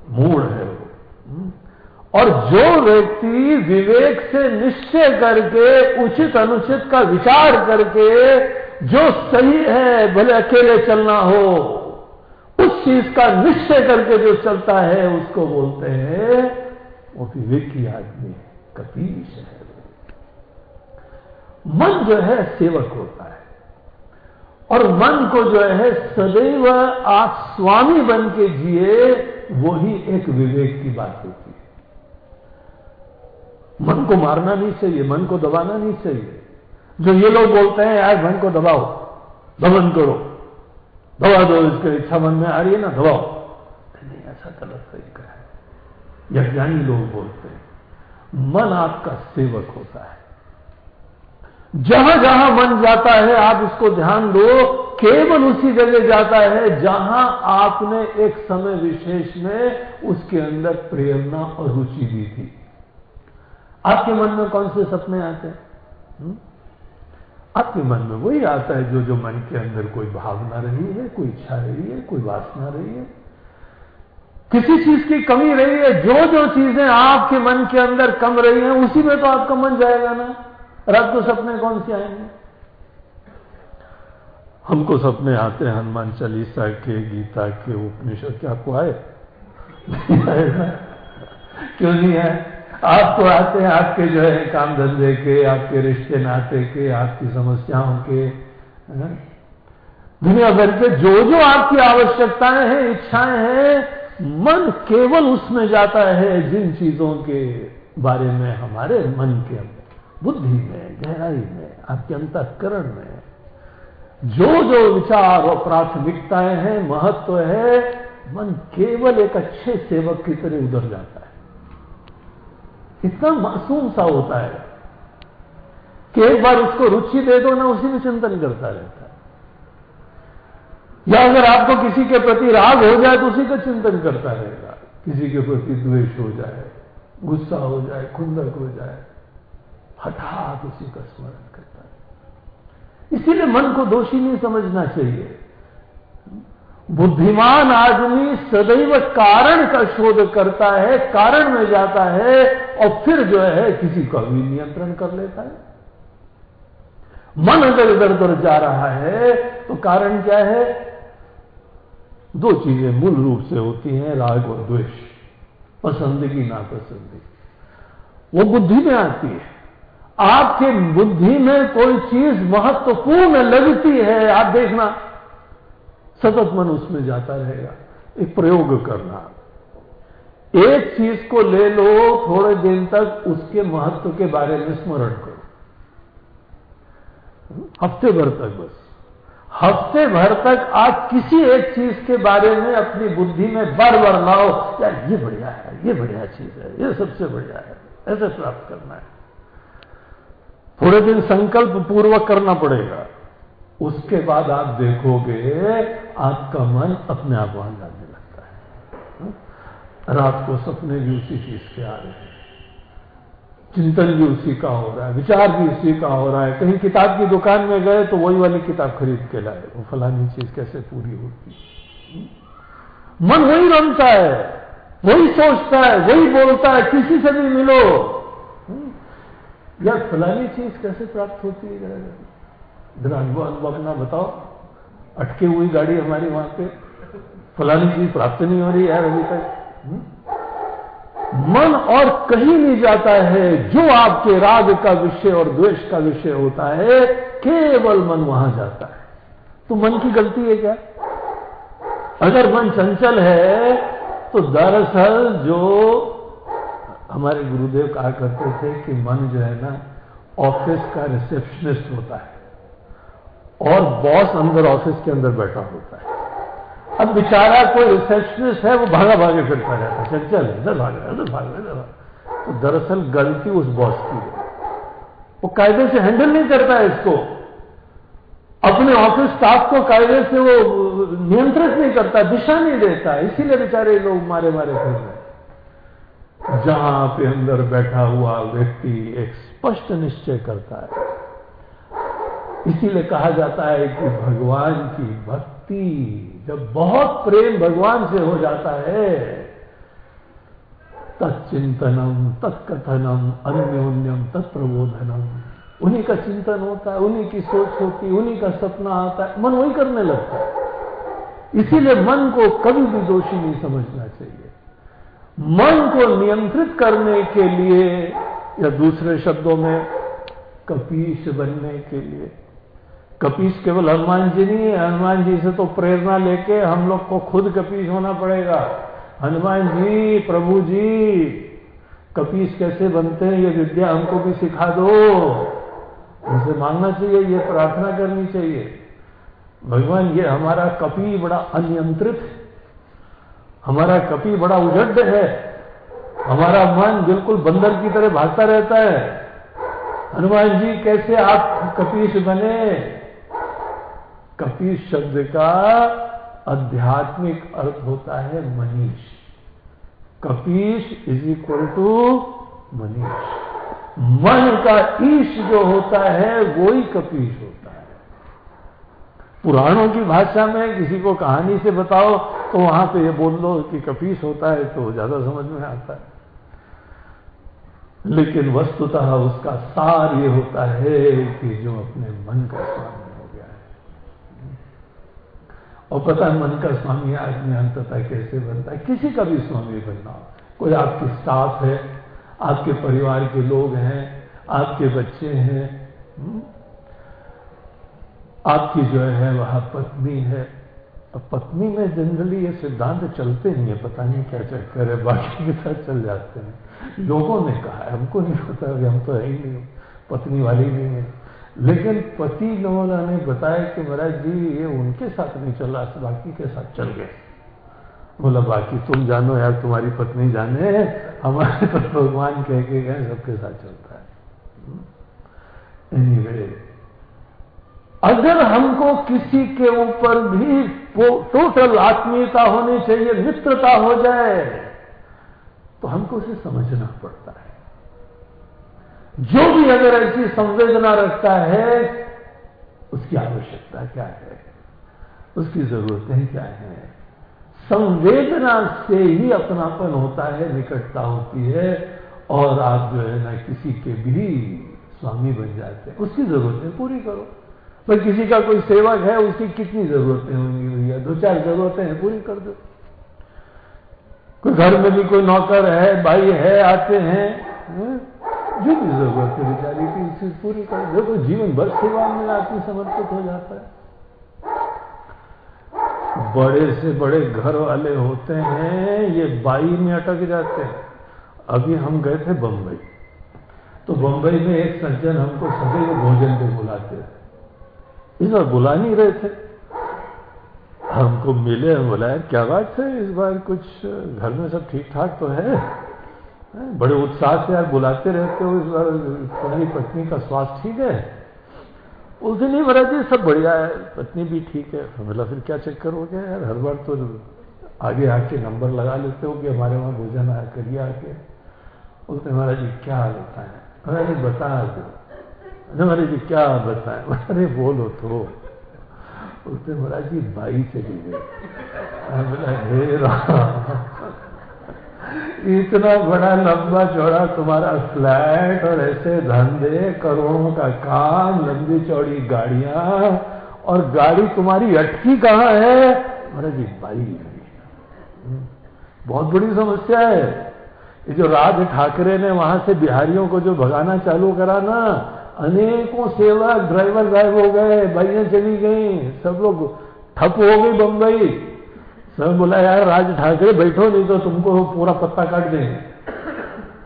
मूड है वो। हम्म। और जो व्यक्ति विवेक से निश्चय करके, उचित अनुचित का विचार करके, जो सही है, भले अकेले चलना हो, उस चीज़ का निश्चय करके जो चलता है, उसको बोलते हैं, वो विवेकी आदमी है, कपीश है। मन जो है सेवक होता है। और मन को जो है सदैव आप स्वामी बन के जिए, वही एक विवेक की बात होती है। मन को मारना नहीं चाहिए, मन को दबाना नहीं चाहिए। जो ये लोग बोलते हैं, यार, मन को दबाओ, दमन करो। दबा दो, इसके इच्छा मन में आ रही है ना, दबाओ। नहीं, ऐसा गलत तरीका है। यज्ञानी लोग बोलते हैं, मन आपका सेवक होता है। जहाँ जहाँ मन जाता है, आप इसको ध्यान दो। केवल उसी जगह जाता है जहाँ आपने एक समय विशेष में उसके अंदर प्रेरणा और रुचि दी थी। आपके मन में कौन से सपने आते हैं? आपके मन में वही आता है जो जो मन के अंदर कोई भावना रही है, कोई इच्छा रही है, कोई वासना रही है। किसी चीज़ की कमी रही है, जो जो चीज़ें आपके मन के अंदर कम रही हैं, उसी में तो आपका मन जाएगा ना। रात को सपने कौन से आएँगे? हमको सपने आते हैं, हनुमान चालीसा के, गीता के, उपनिषद के। आपको आए? क्यों नहीं आए? आपको आते हैं, आपके जो है काम धंधे के, आपके रिश्ते नाते के, आपकी समस्याओं के दुनिया भर के जो जो आपकी आवश्यकताएँ हैं, इच्छाएँ हैं, मन केवल उसमें जाता है जिन चीज़ों के बारे में हमारे मन के अंदर। बुद्धि में, गहराई में आपके अंतकरण में। जो जो विचार और प्राथमिकताएँ हैं, महत्व है, मन केवल एक अच्छे सेवक की तरह उधर जाता है। इतना मासूम सा होता है। कि एक बार उसको रुचि दे दो ना, उसी में चिंतन करता रहता है। या अगर आपको किसी के प्रति राग हो जाए तो उसी का चिंतन करता रहेगा। किसी के प्रति द्वेष हो जाए, गुस्सा हो जाए, खुंदक हो जाए हठात उसी का स्मरण करता है। इसीलिए मन को दोषी नहीं समझना चाहिए। बुद्धिमान आदमी सदैव कारण का शोध करता है, कारण में जाता है और फिर जो है किसी का भी नियंत्रण कर लेता है। मन अगर इधर उधर जा रहा है तो कारण क्या है? दो चीज़ें मूल रूप से होती हैं, राग और द्वेष। पसंदगी नापसंदी वो बुद्धि में आती है। आपके बुद्धि में कोई चीज़ महत्वपूर्ण लगती है, आप देखना। सतत मन उसमें जाता रहेगा, एक प्रयोग करना। एक चीज़ को ले लो, थोड़े दिन तक उसके महत्व के बारे में स्मरण करो। हफ़्ते भर तक बस। हफ़्ते भर तक आप किसी एक चीज़ के बारे में अपनी बुद्धि में बार बार लाओ, यार, ये बढ़िया है, ये बढ़िया चीज़ है, ये सबसे बढ़िया है, ऐसे प्राप्त करना है। थोड़े दिन संकल्प पूर्वक करना पड़ेगा। उसके बाद आप देखोगे, आपका मन अपने आप वहाँ जाने लगता है। रात को सपने भी उसी चीज़ के आ रहे हैं। चिंतन भी उसी का हो रहा है, विचार भी उसी का हो रहा है। कहीं किताब की दुकान में गए तो वही वाली किताब खरीद के लाए। वो फलानी चीज़ कैसे पूरी होती? मन वही रमता है, वही सोचता है, वही बोलता है, किसी से भी मिलो। यार, फलानी चीज़ कैसे प्राप्त होती है? जरा अनुभव अनुभव अपना बताओ। अटके हुई गाड़ी हमारी वहाँ पे। फलानी चीज़ प्राप्त नहीं हो रही यार अभी तक। हम्म? मन और कहीं नहीं जाता है। जो आपके राग का विषय और द्वेष का विषय होता है, केवल मन वहाँ जाता है। तो मन की गलती है क्या? अगर मन चंचल है तो दरअसल जो हमारे गुरुदेव कहा करते थे कि मन जो है ना ऑफ़िस का रिसेप्शनिस्ट होता है। और बॉस अंदर ऑफ़िस के अंदर बैठा होता है। अब बेचारा कोई रिसेप्शनिस्ट है, वो भागा भागे फिरता रहता है। चल चल, इधर भाग रहा इधर भाग रहा इधर तो दरअसल गलती उस बॉस की है। वो कायदे से हैंडल नहीं करता है इसको। अपने ऑफ़िस स्टाफ को कायदे से वो नियंत्रित नहीं करता, दिशा नहीं देता। इसीलिए बेचारे लोग मारे मारे फिर रहे। जहाँ पे अंदर बैठा हुआ व्यक्ति एक स्पष्ट निश्चय करता है। इसीलिए कहा जाता है कि भगवान की भक्ति जब बहुत प्रेम भगवान से हो जाता है तत्चिंतनम तत्कथनम अन्योन्यम तत्प्रबोधनम उन्हीं का चिंतन होता है, उन्हीं की सोच होती है, उन्हीं का सपना आता है, मन वही करने लगता है। इसीलिए मन को कभी भी दोषी नहीं समझना चाहिए। मन को नियंत्रित करने के लिए या दूसरे शब्दों में, कपीश बनने के लिए। कपीश केवल हनुमान जी नहीं है, हनुमान जी से तो प्रेरणा लेके हम लोग को खुद कपीश होना पड़ेगा। हनुमान जी, प्रभु जी, कपीश कैसे बनते हैं, ये विद्या हमको भी सिखा दो। उनसे मांगना चाहिए, ये प्रार्थना करनी चाहिए। भगवान, ये हमारा कपी बड़ा अनियंत्रित है। हमारा कपी बड़ा उजड्ड है। हमारा मन बिल्कुल बंदर की तरह भागता रहता है। हनुमान जी, कैसे आप कपीश बने? कपीश शब्द का आध्यात्मिक अर्थ होता है Manish. Kapish is equal to Manish. मन का ईश जो होता है वो ही कपीश होता है। पुराणों की भाषा में किसी को कहानी से बताओ तो वहाँ पे ये बोल लो कि कपीश होता है तो ज़्यादा समझ में आता है। लेकिन वस्तुतः उसका सार ये होता है कि जो अपने मन का स्वामी हो गया है। और पता है मन का स्वामी आदमी अंततः कैसे बनता है? किसी का भी स्वामी बनना हो। कोई आपकी स्टाफ है, आपके परिवार के लोग हैं, आपके बच्चे हैं? आपकी जो है, वह पत्नी है। अब पत्नी में जनरली ये सिद्धांत चलते नहीं है, पता नहीं क्या चक्कर है, बाकी के साथ चल जाते हैं। लोगों ने कहा है, हमको नहीं पता हम तो है ही नहीं, पत्नी वाली नहीं। है लेकिन पति नमोला ने बताया कि महाराज जी, ये उनके साथ नहीं चल बाकी के साथ चल गए। बोला, बाकी तुम जानो यार, तुम्हारी पत्नी जाने, हमारे तो भगवान कह के गए सबके साथ चलता है। एनी एनीवे अगर हमको किसी के ऊपर भी टोटल आत्मीयता होनी चाहिए, मित्रता हो जाए तो हमको उसे समझना पड़ता है। जो भी अगर ऐसी संवेदना रखता है, उसकी आवश्यकता क्या है? उसकी जरूरतें क्या है? संवेदना से ही अपनापन होता है, निकटता होती है, और आप जो है ना किसी के भी स्वामी बन जाते हैं। उसकी जरूरतें पूरी करो। भाई किसी का कोई सेवक है, उसकी कितनी जरूरतें होंगी भैया? दो चार जरूरतें हैं, पूरी कर दो। कोई घर में भी कोई नौकर है, भाई है, आते हैं जो भी ज़रूरत है बेचारी की इसे पूरी कर देखो, जीवन भर सेवा में आदमी समर्पित हो जाता है। बड़े से बड़े घर वाले होते हैं, ये बाई में अटक जाते हैं। अभी हम गए थे बंबई। तो बंबई में एक सज्जन हमको सदैव भोजन पे बुलाते थे। इस बार बुला नहीं रहे थे। हमको मिले, हम बुलाया क्या बात है, इस बार कुछ, घर में सब ठीक ठाक तो है? बड़े उत्साह से यार बुलाते रहते हो, इस बार तुम्हारी पत्नी का स्वास्थ्य ठीक है? उस दिन ही महाराज जी, सब बढ़िया है, पत्नी भी ठीक है। बोला, फिर क्या चक्कर हो गया यार, हर बार तो आगे आके नंबर लगा लेते हो कि हमारे वहाँ भोजन आया, करिए आके। उसने महाराज जी, क्या हाल होता है? महाराज जी, बता दो। महाराज जी, क्या बताए? अरे, बोलो तो। उसने महाराज जी, बाई चली गई। बोला, हे इतना बड़ा लंबा चौड़ा तुम्हारा फ्लैट और ऐसे धंधे, करोड़ों का काम, लंबी चौड़ी गाड़ियाँ और गाड़ी तुम्हारी अटकी कहाँ है? महाराज जी, बाई बहुत बड़ी समस्या है। ये जो राज ठाकरे ने वहाँ से बिहारियों को जो भगाना चालू करा ना अनेकों सेवक ड्राइवर गायब हो गए बाइयाँ चली गई, सब लोग ठप हो गई बंबई सब बोला, यार, राज ठाकरे बैठो, नहीं तो तुमको पूरा पत्ता काट देंगे।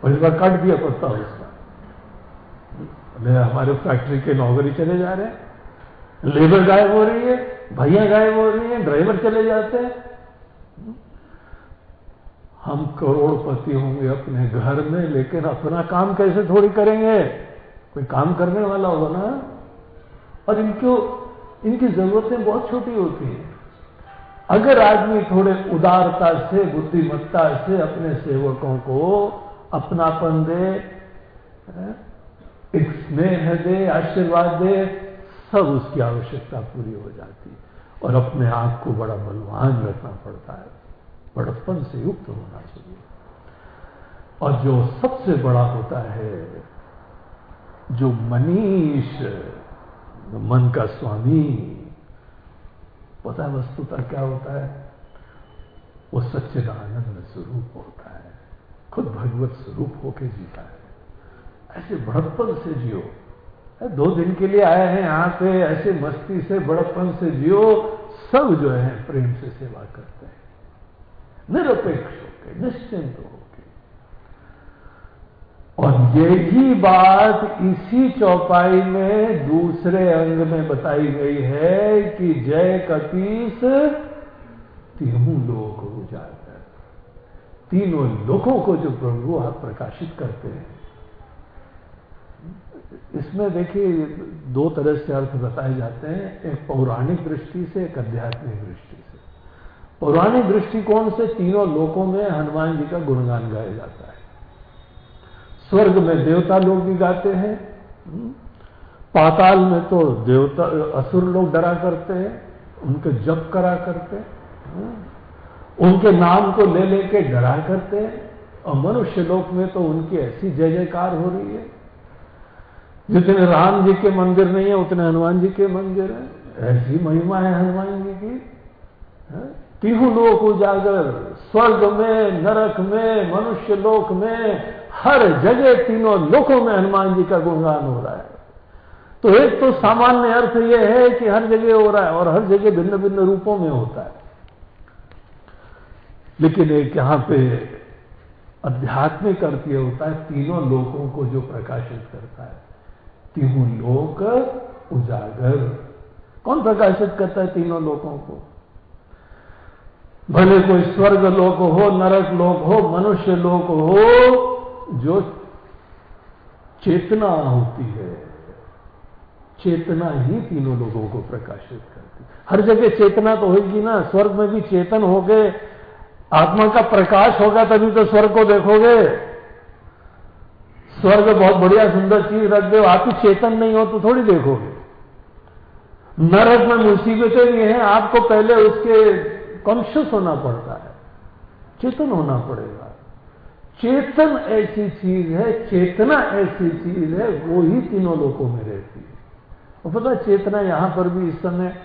और इस बार काट दिया पत्ता उसका। हमारे फैक्ट्री के नौकरी चले जा रहे हैं। लेबर गायब हो रही है, भैया गायब हो रही है ड्राइवर चले जाते हैं। हम करोड़पति होंगे अपने घर में, लेकिन अपना काम कैसे थोड़ी करेंगे? कोई काम करने वाला होगा ना, और इनको, इनकी जरूरतें बहुत छोटी होती हैं। अगर आदमी थोड़े उदारता से, बुद्धिमत्ता से अपने सेवकों को अपनापन दे एक स्नेह दे, आशीर्वाद दे, सब उसकी आवश्यकता पूरी हो जाती है। और अपने आप को बड़ा बलवान रखना पड़ता है। बड़प्पन से युक्त होना चाहिए। और जो सबसे बड़ा होता है जो मनीष मन का स्वामी, पता है वस्तुता क्या होता है? वो सच्चिदानंद स्वरूप होता है। खुद भगवत स्वरूप होके जीता है। ऐसे बड़प्पन से जियो। दो दिन के लिए आए हैं यहाँ पे ऐसे मस्ती से, बड़प्पन से जियो। सब जो है प्रेम से सेवा करते हैं। निरपेक्ष होके, निश्चिंत होके। और यही बात इसी चौपाई में दूसरे अंग में बताई गई है कि जय कपीस तीनों लोग उजागर। तीनों लोगों को जो प्रभु आप प्रकाशित करते हैं। इसमें देखिए, दो तरह से अर्थ बताए जाते हैं। एक पौराणिक दृष्टि से, एक आध्यात्मिक दृष्टि से। पौराणिक दृष्टिकोण से? तीनों लोकों में हनुमान जी का गुणगान गाया जाता है। स्वर्ग में देवता लोग भी गाते हैं। पाताल में तो देवता, असुर लोग डरा करते हैं, उनके जप करा करते हैं। उनके नाम को ले लेके डरा करते हैं, और मनुष्य लोक में तो उनकी ऐसी जय जयकार हो रही है जितने राम जी के मंदिर नहीं है, उतने हनुमान जी के मंदिर है ऐसी महिमा है हनुमान जी की तीहू लोक उजागर, स्वर्ग में, नरक में, मनुष्य लोक में हर जगह तीनों लोकों में हनुमान जी का गुणगान हो रहा है। तो एक तो सामान्य अर्थ यह है कि हर जगह हो रहा है और हर जगह भिन्न भिन्न रूपों में होता है। लेकिन एक यहाँ पे आध्यात्मिक अर्थ यह होता है, तीनों लोगों को जो प्रकाशित करता है। तीनों लोक उजागर। कौन प्रकाशित करता है तीनों लोगों को? भले कोई स्वर्ग लोक हो, नरक लोक हो, मनुष्य लोक हो जो चेतना होती है, चेतना ही तीनों लोगों को प्रकाशित करती हर जगह चेतना तो होगी ना, स्वर्ग में भी चेतन हो गए आत्मा का प्रकाश होगा तभी तो स्वर्ग को देखोगे। स्वर्ग बहुत बढ़िया सुंदर चीज़ रख दो, आप ही चेतन नहीं हो तो थोड़ी देखोगे। नरक में मुसीबतें भी हैं, आपको पहले उसके कॉन्शियस होना पड़ता है, चेतन होना पड़ेगा। चेतन ऐसी चीज़ है, चेतना ऐसी चीज़ है, वो ही तीनों लोगों में रहती है। और पता चेतना यहाँ पर भी इस समय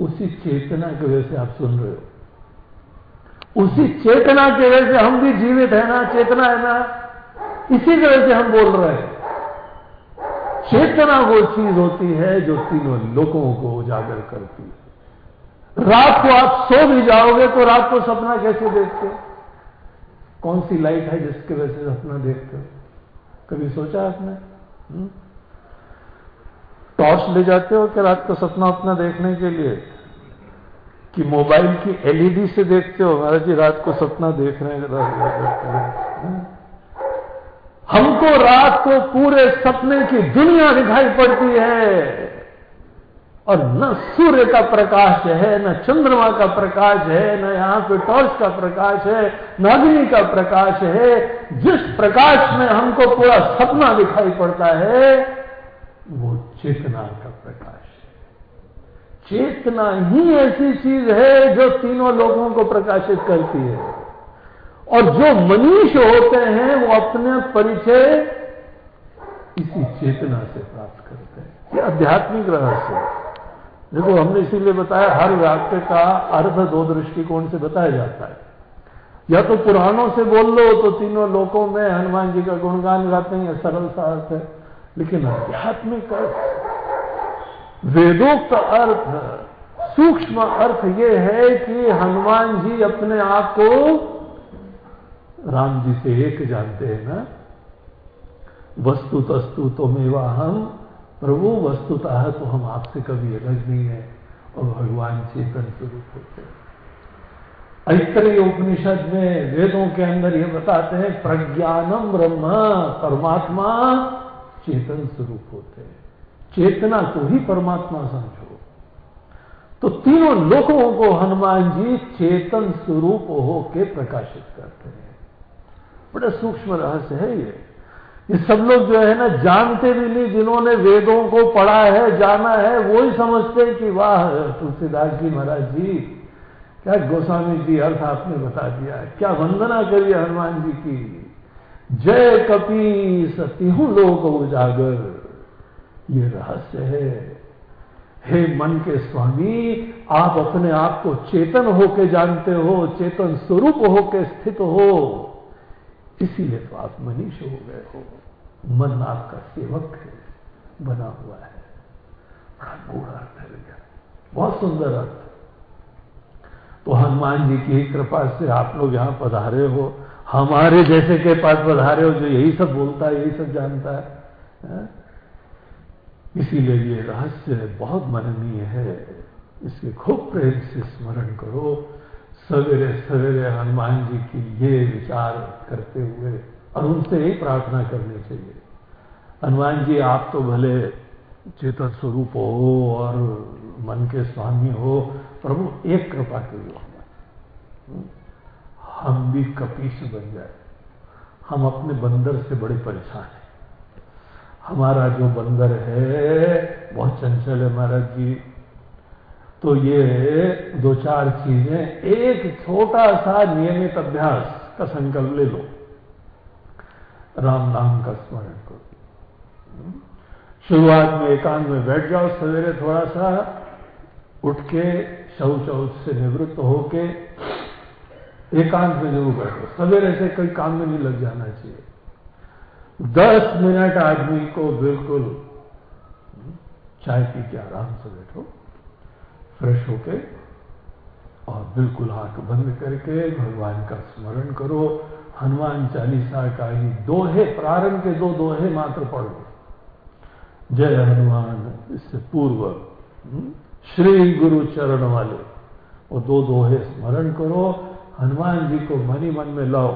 उसी चेतना की वजह से आप सुन रहे हो। उसी चेतना की वजह से हम भी जीवित है ना, चेतना है ना, इसी वजह से हम बोल रहे हैं। चेतना वो चीज़ होती है जो तीनों लोगों को उजागर करती है। रात को आप सो भी जाओगे तो रात को सपना कैसे देखते हो? कौन सी लाइट है जिसके वजह से सपना देखते हो? कभी सोचा आपने? हम्म? टॉर्च ले जाते हो कि रात को सपना अपना देखने के लिए? कि मोबाइल की एलईडी से देखते हो? महाराज जी, रात को सपना देख रहे हैं हमको रात को पूरे सपने की दुनिया दिखाई पड़ती है। और न सूर्य का प्रकाश है, न चंद्रमा का प्रकाश है, न यहाँ पे टॉर्च का प्रकाश है, न अग्नि का प्रकाश है। जिस प्रकाश में हमको पूरा सपना दिखाई पड़ता है, वो चेतना का प्रकाश है। चेतना ही ऐसी चीज़ है जो तीनों लोगों को प्रकाशित करती है। और जो मनीष होते हैं, वो अपने परिचय इसी चेतना से प्राप्त करते हैं। ये आध्यात्मिक रहस्य है। देखो, हमने इसीलिए बताया, हर वाक्य का अर्थ दो दृष्टिकोण से बताया जाता है। या तो पुराणों से बोल लो तो तीनों लोकों में हनुमान जी का गुणगान गाते हैं, सरल सा अर्थ है। लेकिन आध्यात्मिक अर्थ, वेदोक्त अर्थ, सूक्ष्म अर्थ ये है कि हनुमान जी अपने आप को राम जी से एक जानते हैं ना। वस्तु तस्तु तो मेवा हम प्रभु वस्तुतः तो हम आपसे कभी अलग नहीं है और भगवान चेतन स्वरूप होते हैं। ऐतरीय उपनिषद में वेदों के अंदर ये बताते हैं प्रज्ञानम ब्रह्म परमात्मा चेतन स्वरूप होते हैं। चेतना को ही परमात्मा समझो। तो तीनों लोकों को हनुमान जी चेतन स्वरूप होके प्रकाशित करते हैं। बड़ा सूक्ष्म रहस्य है ये। ये सब लोग जो है ना जानते भी नहीं, जिन्होंने वेदों को पढ़ा है, जाना है, वो ही समझते हैं कि वाह, तुलसीदास जी महाराज जी, क्या गोस्वामी जी अर्थ आपने बता दिया, क्या वंदना करिए हनुमान जी की। जय कपी सतीहू लोग उजागर, ये रहस्य है। हे मन के स्वामी, आप अपने आप को चेतन होके जानते हो, चेतन स्वरूप होके स्थित हो। इसीलिए तो आप मनीष हो गए हो। मन आपका सेवक है बना हुआ है। है बहुत सुंदर अर्थ। तो हनुमान जी की कृपा से आप लोग यहाँ पधारे हो। हमारे जैसे के पास पधारे हो जो यही सब बोलता है यही सब जानता है, इसीलिए ये रहस्य बहुत मननीय है। इसके खूब प्रेम से स्मरण करो। सवेरे सवेरे हनुमान जी की ये विचार करते हुए और उनसे ही प्रार्थना करनी चाहिए। हनुमान जी, आप तो भले चेतन स्वरूप हो और मन के स्वामी हो, प्रभु, एक कृपा करियो हमें हम भी कपीश बन जाए। हम अपने बंदर से बड़े परेशान हैं। हमारा जो बंदर है, बहुत चंचल है महाराज जी। तो ये दो चार चीज़ें, एक छोटा सा नियमित अभ्यास का संकल्प ले लो। राम नाम का स्मरण करो। शुरुआत में एकांत में बैठ जाओ, सवेरे थोड़ा सा उठ के शौच औच से निवृत्त होके एकांत में ज़रूर बैठो। सवेरे से कोई काम में नहीं लग जाना चाहिए। दस मिनट आदमी को बिल्कुल चाय पी के आराम से बैठो। फ्रेश होके और बिल्कुल आँख बंद करके भगवान का स्मरण करो। हनुमान चालीसा का ही दोहे प्रारंभ के दो दोहे मात्र पढ़ो। जय हनुमान इससे पूर्व हम्म, श्री गुरु चरण वाले वो दो दोहे स्मरण करो हनुमान जी को मनी मन में लाओ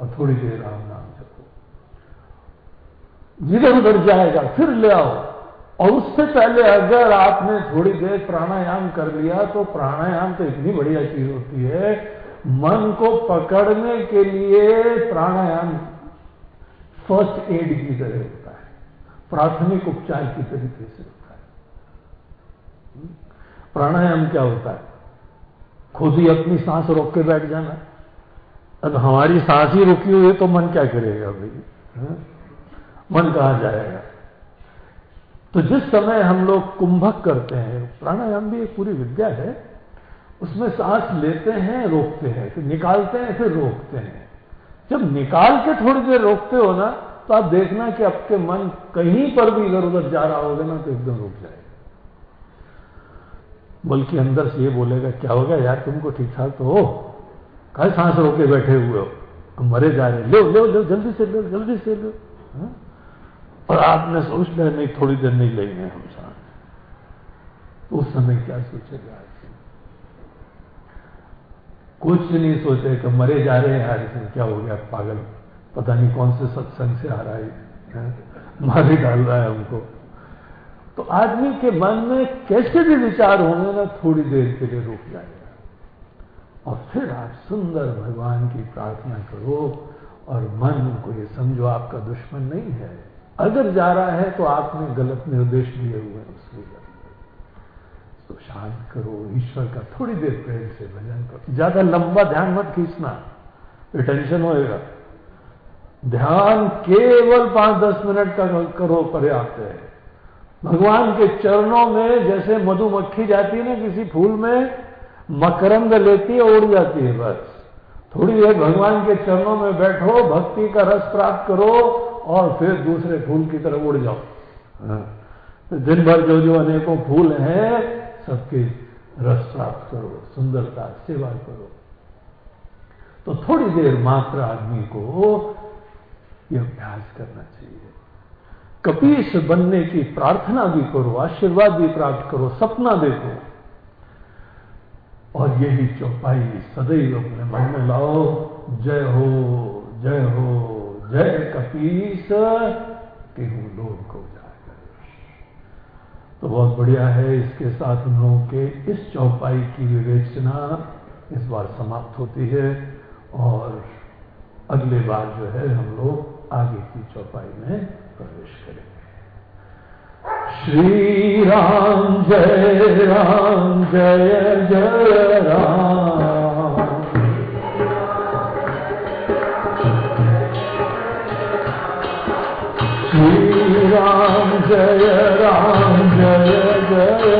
और थोड़ी देर राम नाम जपो जिधर उधर जाएगा फिर ले आओ। और उससे पहले अगर आपने थोड़ी देर प्राणायाम कर लिया तो प्राणायाम तो इतनी बढ़िया चीज़ होती है, मन को पकड़ने के लिए प्राणायाम फ़र्स्ट एड की तरह होता है, प्राथमिक उपचार की तरीके से होता है। प्राणायाम क्या होता है? खुद ही अपनी सांस रोक के बैठ जाना। अब हमारी सांस ही रुकी हुई है तो मन क्या करेगा भाई? हाँ? मन कहा जाएगा? तो जिस समय हम लोग कुंभक करते हैं, प्राणायाम भी एक पूरी विद्या है, उसमें सांस लेते हैं, रोकते हैं, फिर निकालते हैं, फिर रोकते हैं। जब निकाल के थोड़ी देर रोकते हो ना तो आप देखना कि आपके मन कहीं पर भी इधर उधर जा रहा होगा ना तो एकदम रुक जाएगा बल्कि अंदर से ये बोलेगा, क्या होगा यार, तुमको ठीक ठाक तो हो? कहा सांस रोके बैठे हुए हो? मरे जा रहे लो लो लो, जल्दी से लो, जल्दी से लो। हाँ? और आपने सोच लिया नहीं, थोड़ी देर नहीं लेंगे हम सांस तो उस समय क्या सोचेगा कुछ नहीं सोचे कि मरे जा रहे हैं यार इसमें क्या हो गया? पागल। पता नहीं कौन से सत्संग से आ रहा है मारे डाल रहा है हमको। तो आदमी के मन में कैसे भी विचार होंगे ना, थोड़ी देर के लिए रुक जाएगा। और फिर आप सुंदर भगवान की प्रार्थना करो और मन को ये समझो, आपका दुश्मन नहीं है। अगर जा रहा है तो आपने गलत निर्देश दिए हुए हैं उसके तो शांत करो, ईश्वर का थोड़ी देर प्रेम से भजन करो। ज़्यादा लंबा ध्यान मत खींचना टेंशन होएगा। ध्यान केवल पाँच दस मिनट का करो पर्याप्त है। भगवान के चरणों में जैसे मधुमक्खी जाती है ना, किसी फूल में, मकरंद लेती है, उड़ जाती है बस। थोड़ी देर भगवान के चरणों में बैठो, भक्ति का रस प्राप्त करो और फिर दूसरे फूल की तरफ़ उड़ जाओ। हाँ। तो दिन भर जो जो अनेकों फूल हैं, सबके रस प्राप्त करो, सुंदरता, सेवा करो। तो थोड़ी देर मात्र आदमी को ये अभ्यास करना चाहिए। कपीस बनने की प्रार्थना भी करो, आशीर्वाद भी प्राप्त करो, सपना देखो। और यही चौपाई सदैव अपने मन में लाओ। जय हो जय हो। जय कपीस के हूँ लोग को जाकर तो बहुत बढ़िया है इसके साथ उन लोगों के इस चौपाई की विवेचना इस बार समाप्त होती है और अगले बार जो है हम लोग आगे की चौपाई में प्रवेश करेंगे। श्री राम जय राम जय जय राम। Zeyran Zeyran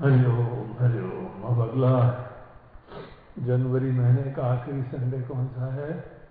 हरिओम हरिओम अब अगला जनवरी महीने का आखिरी संडे कौन सा है?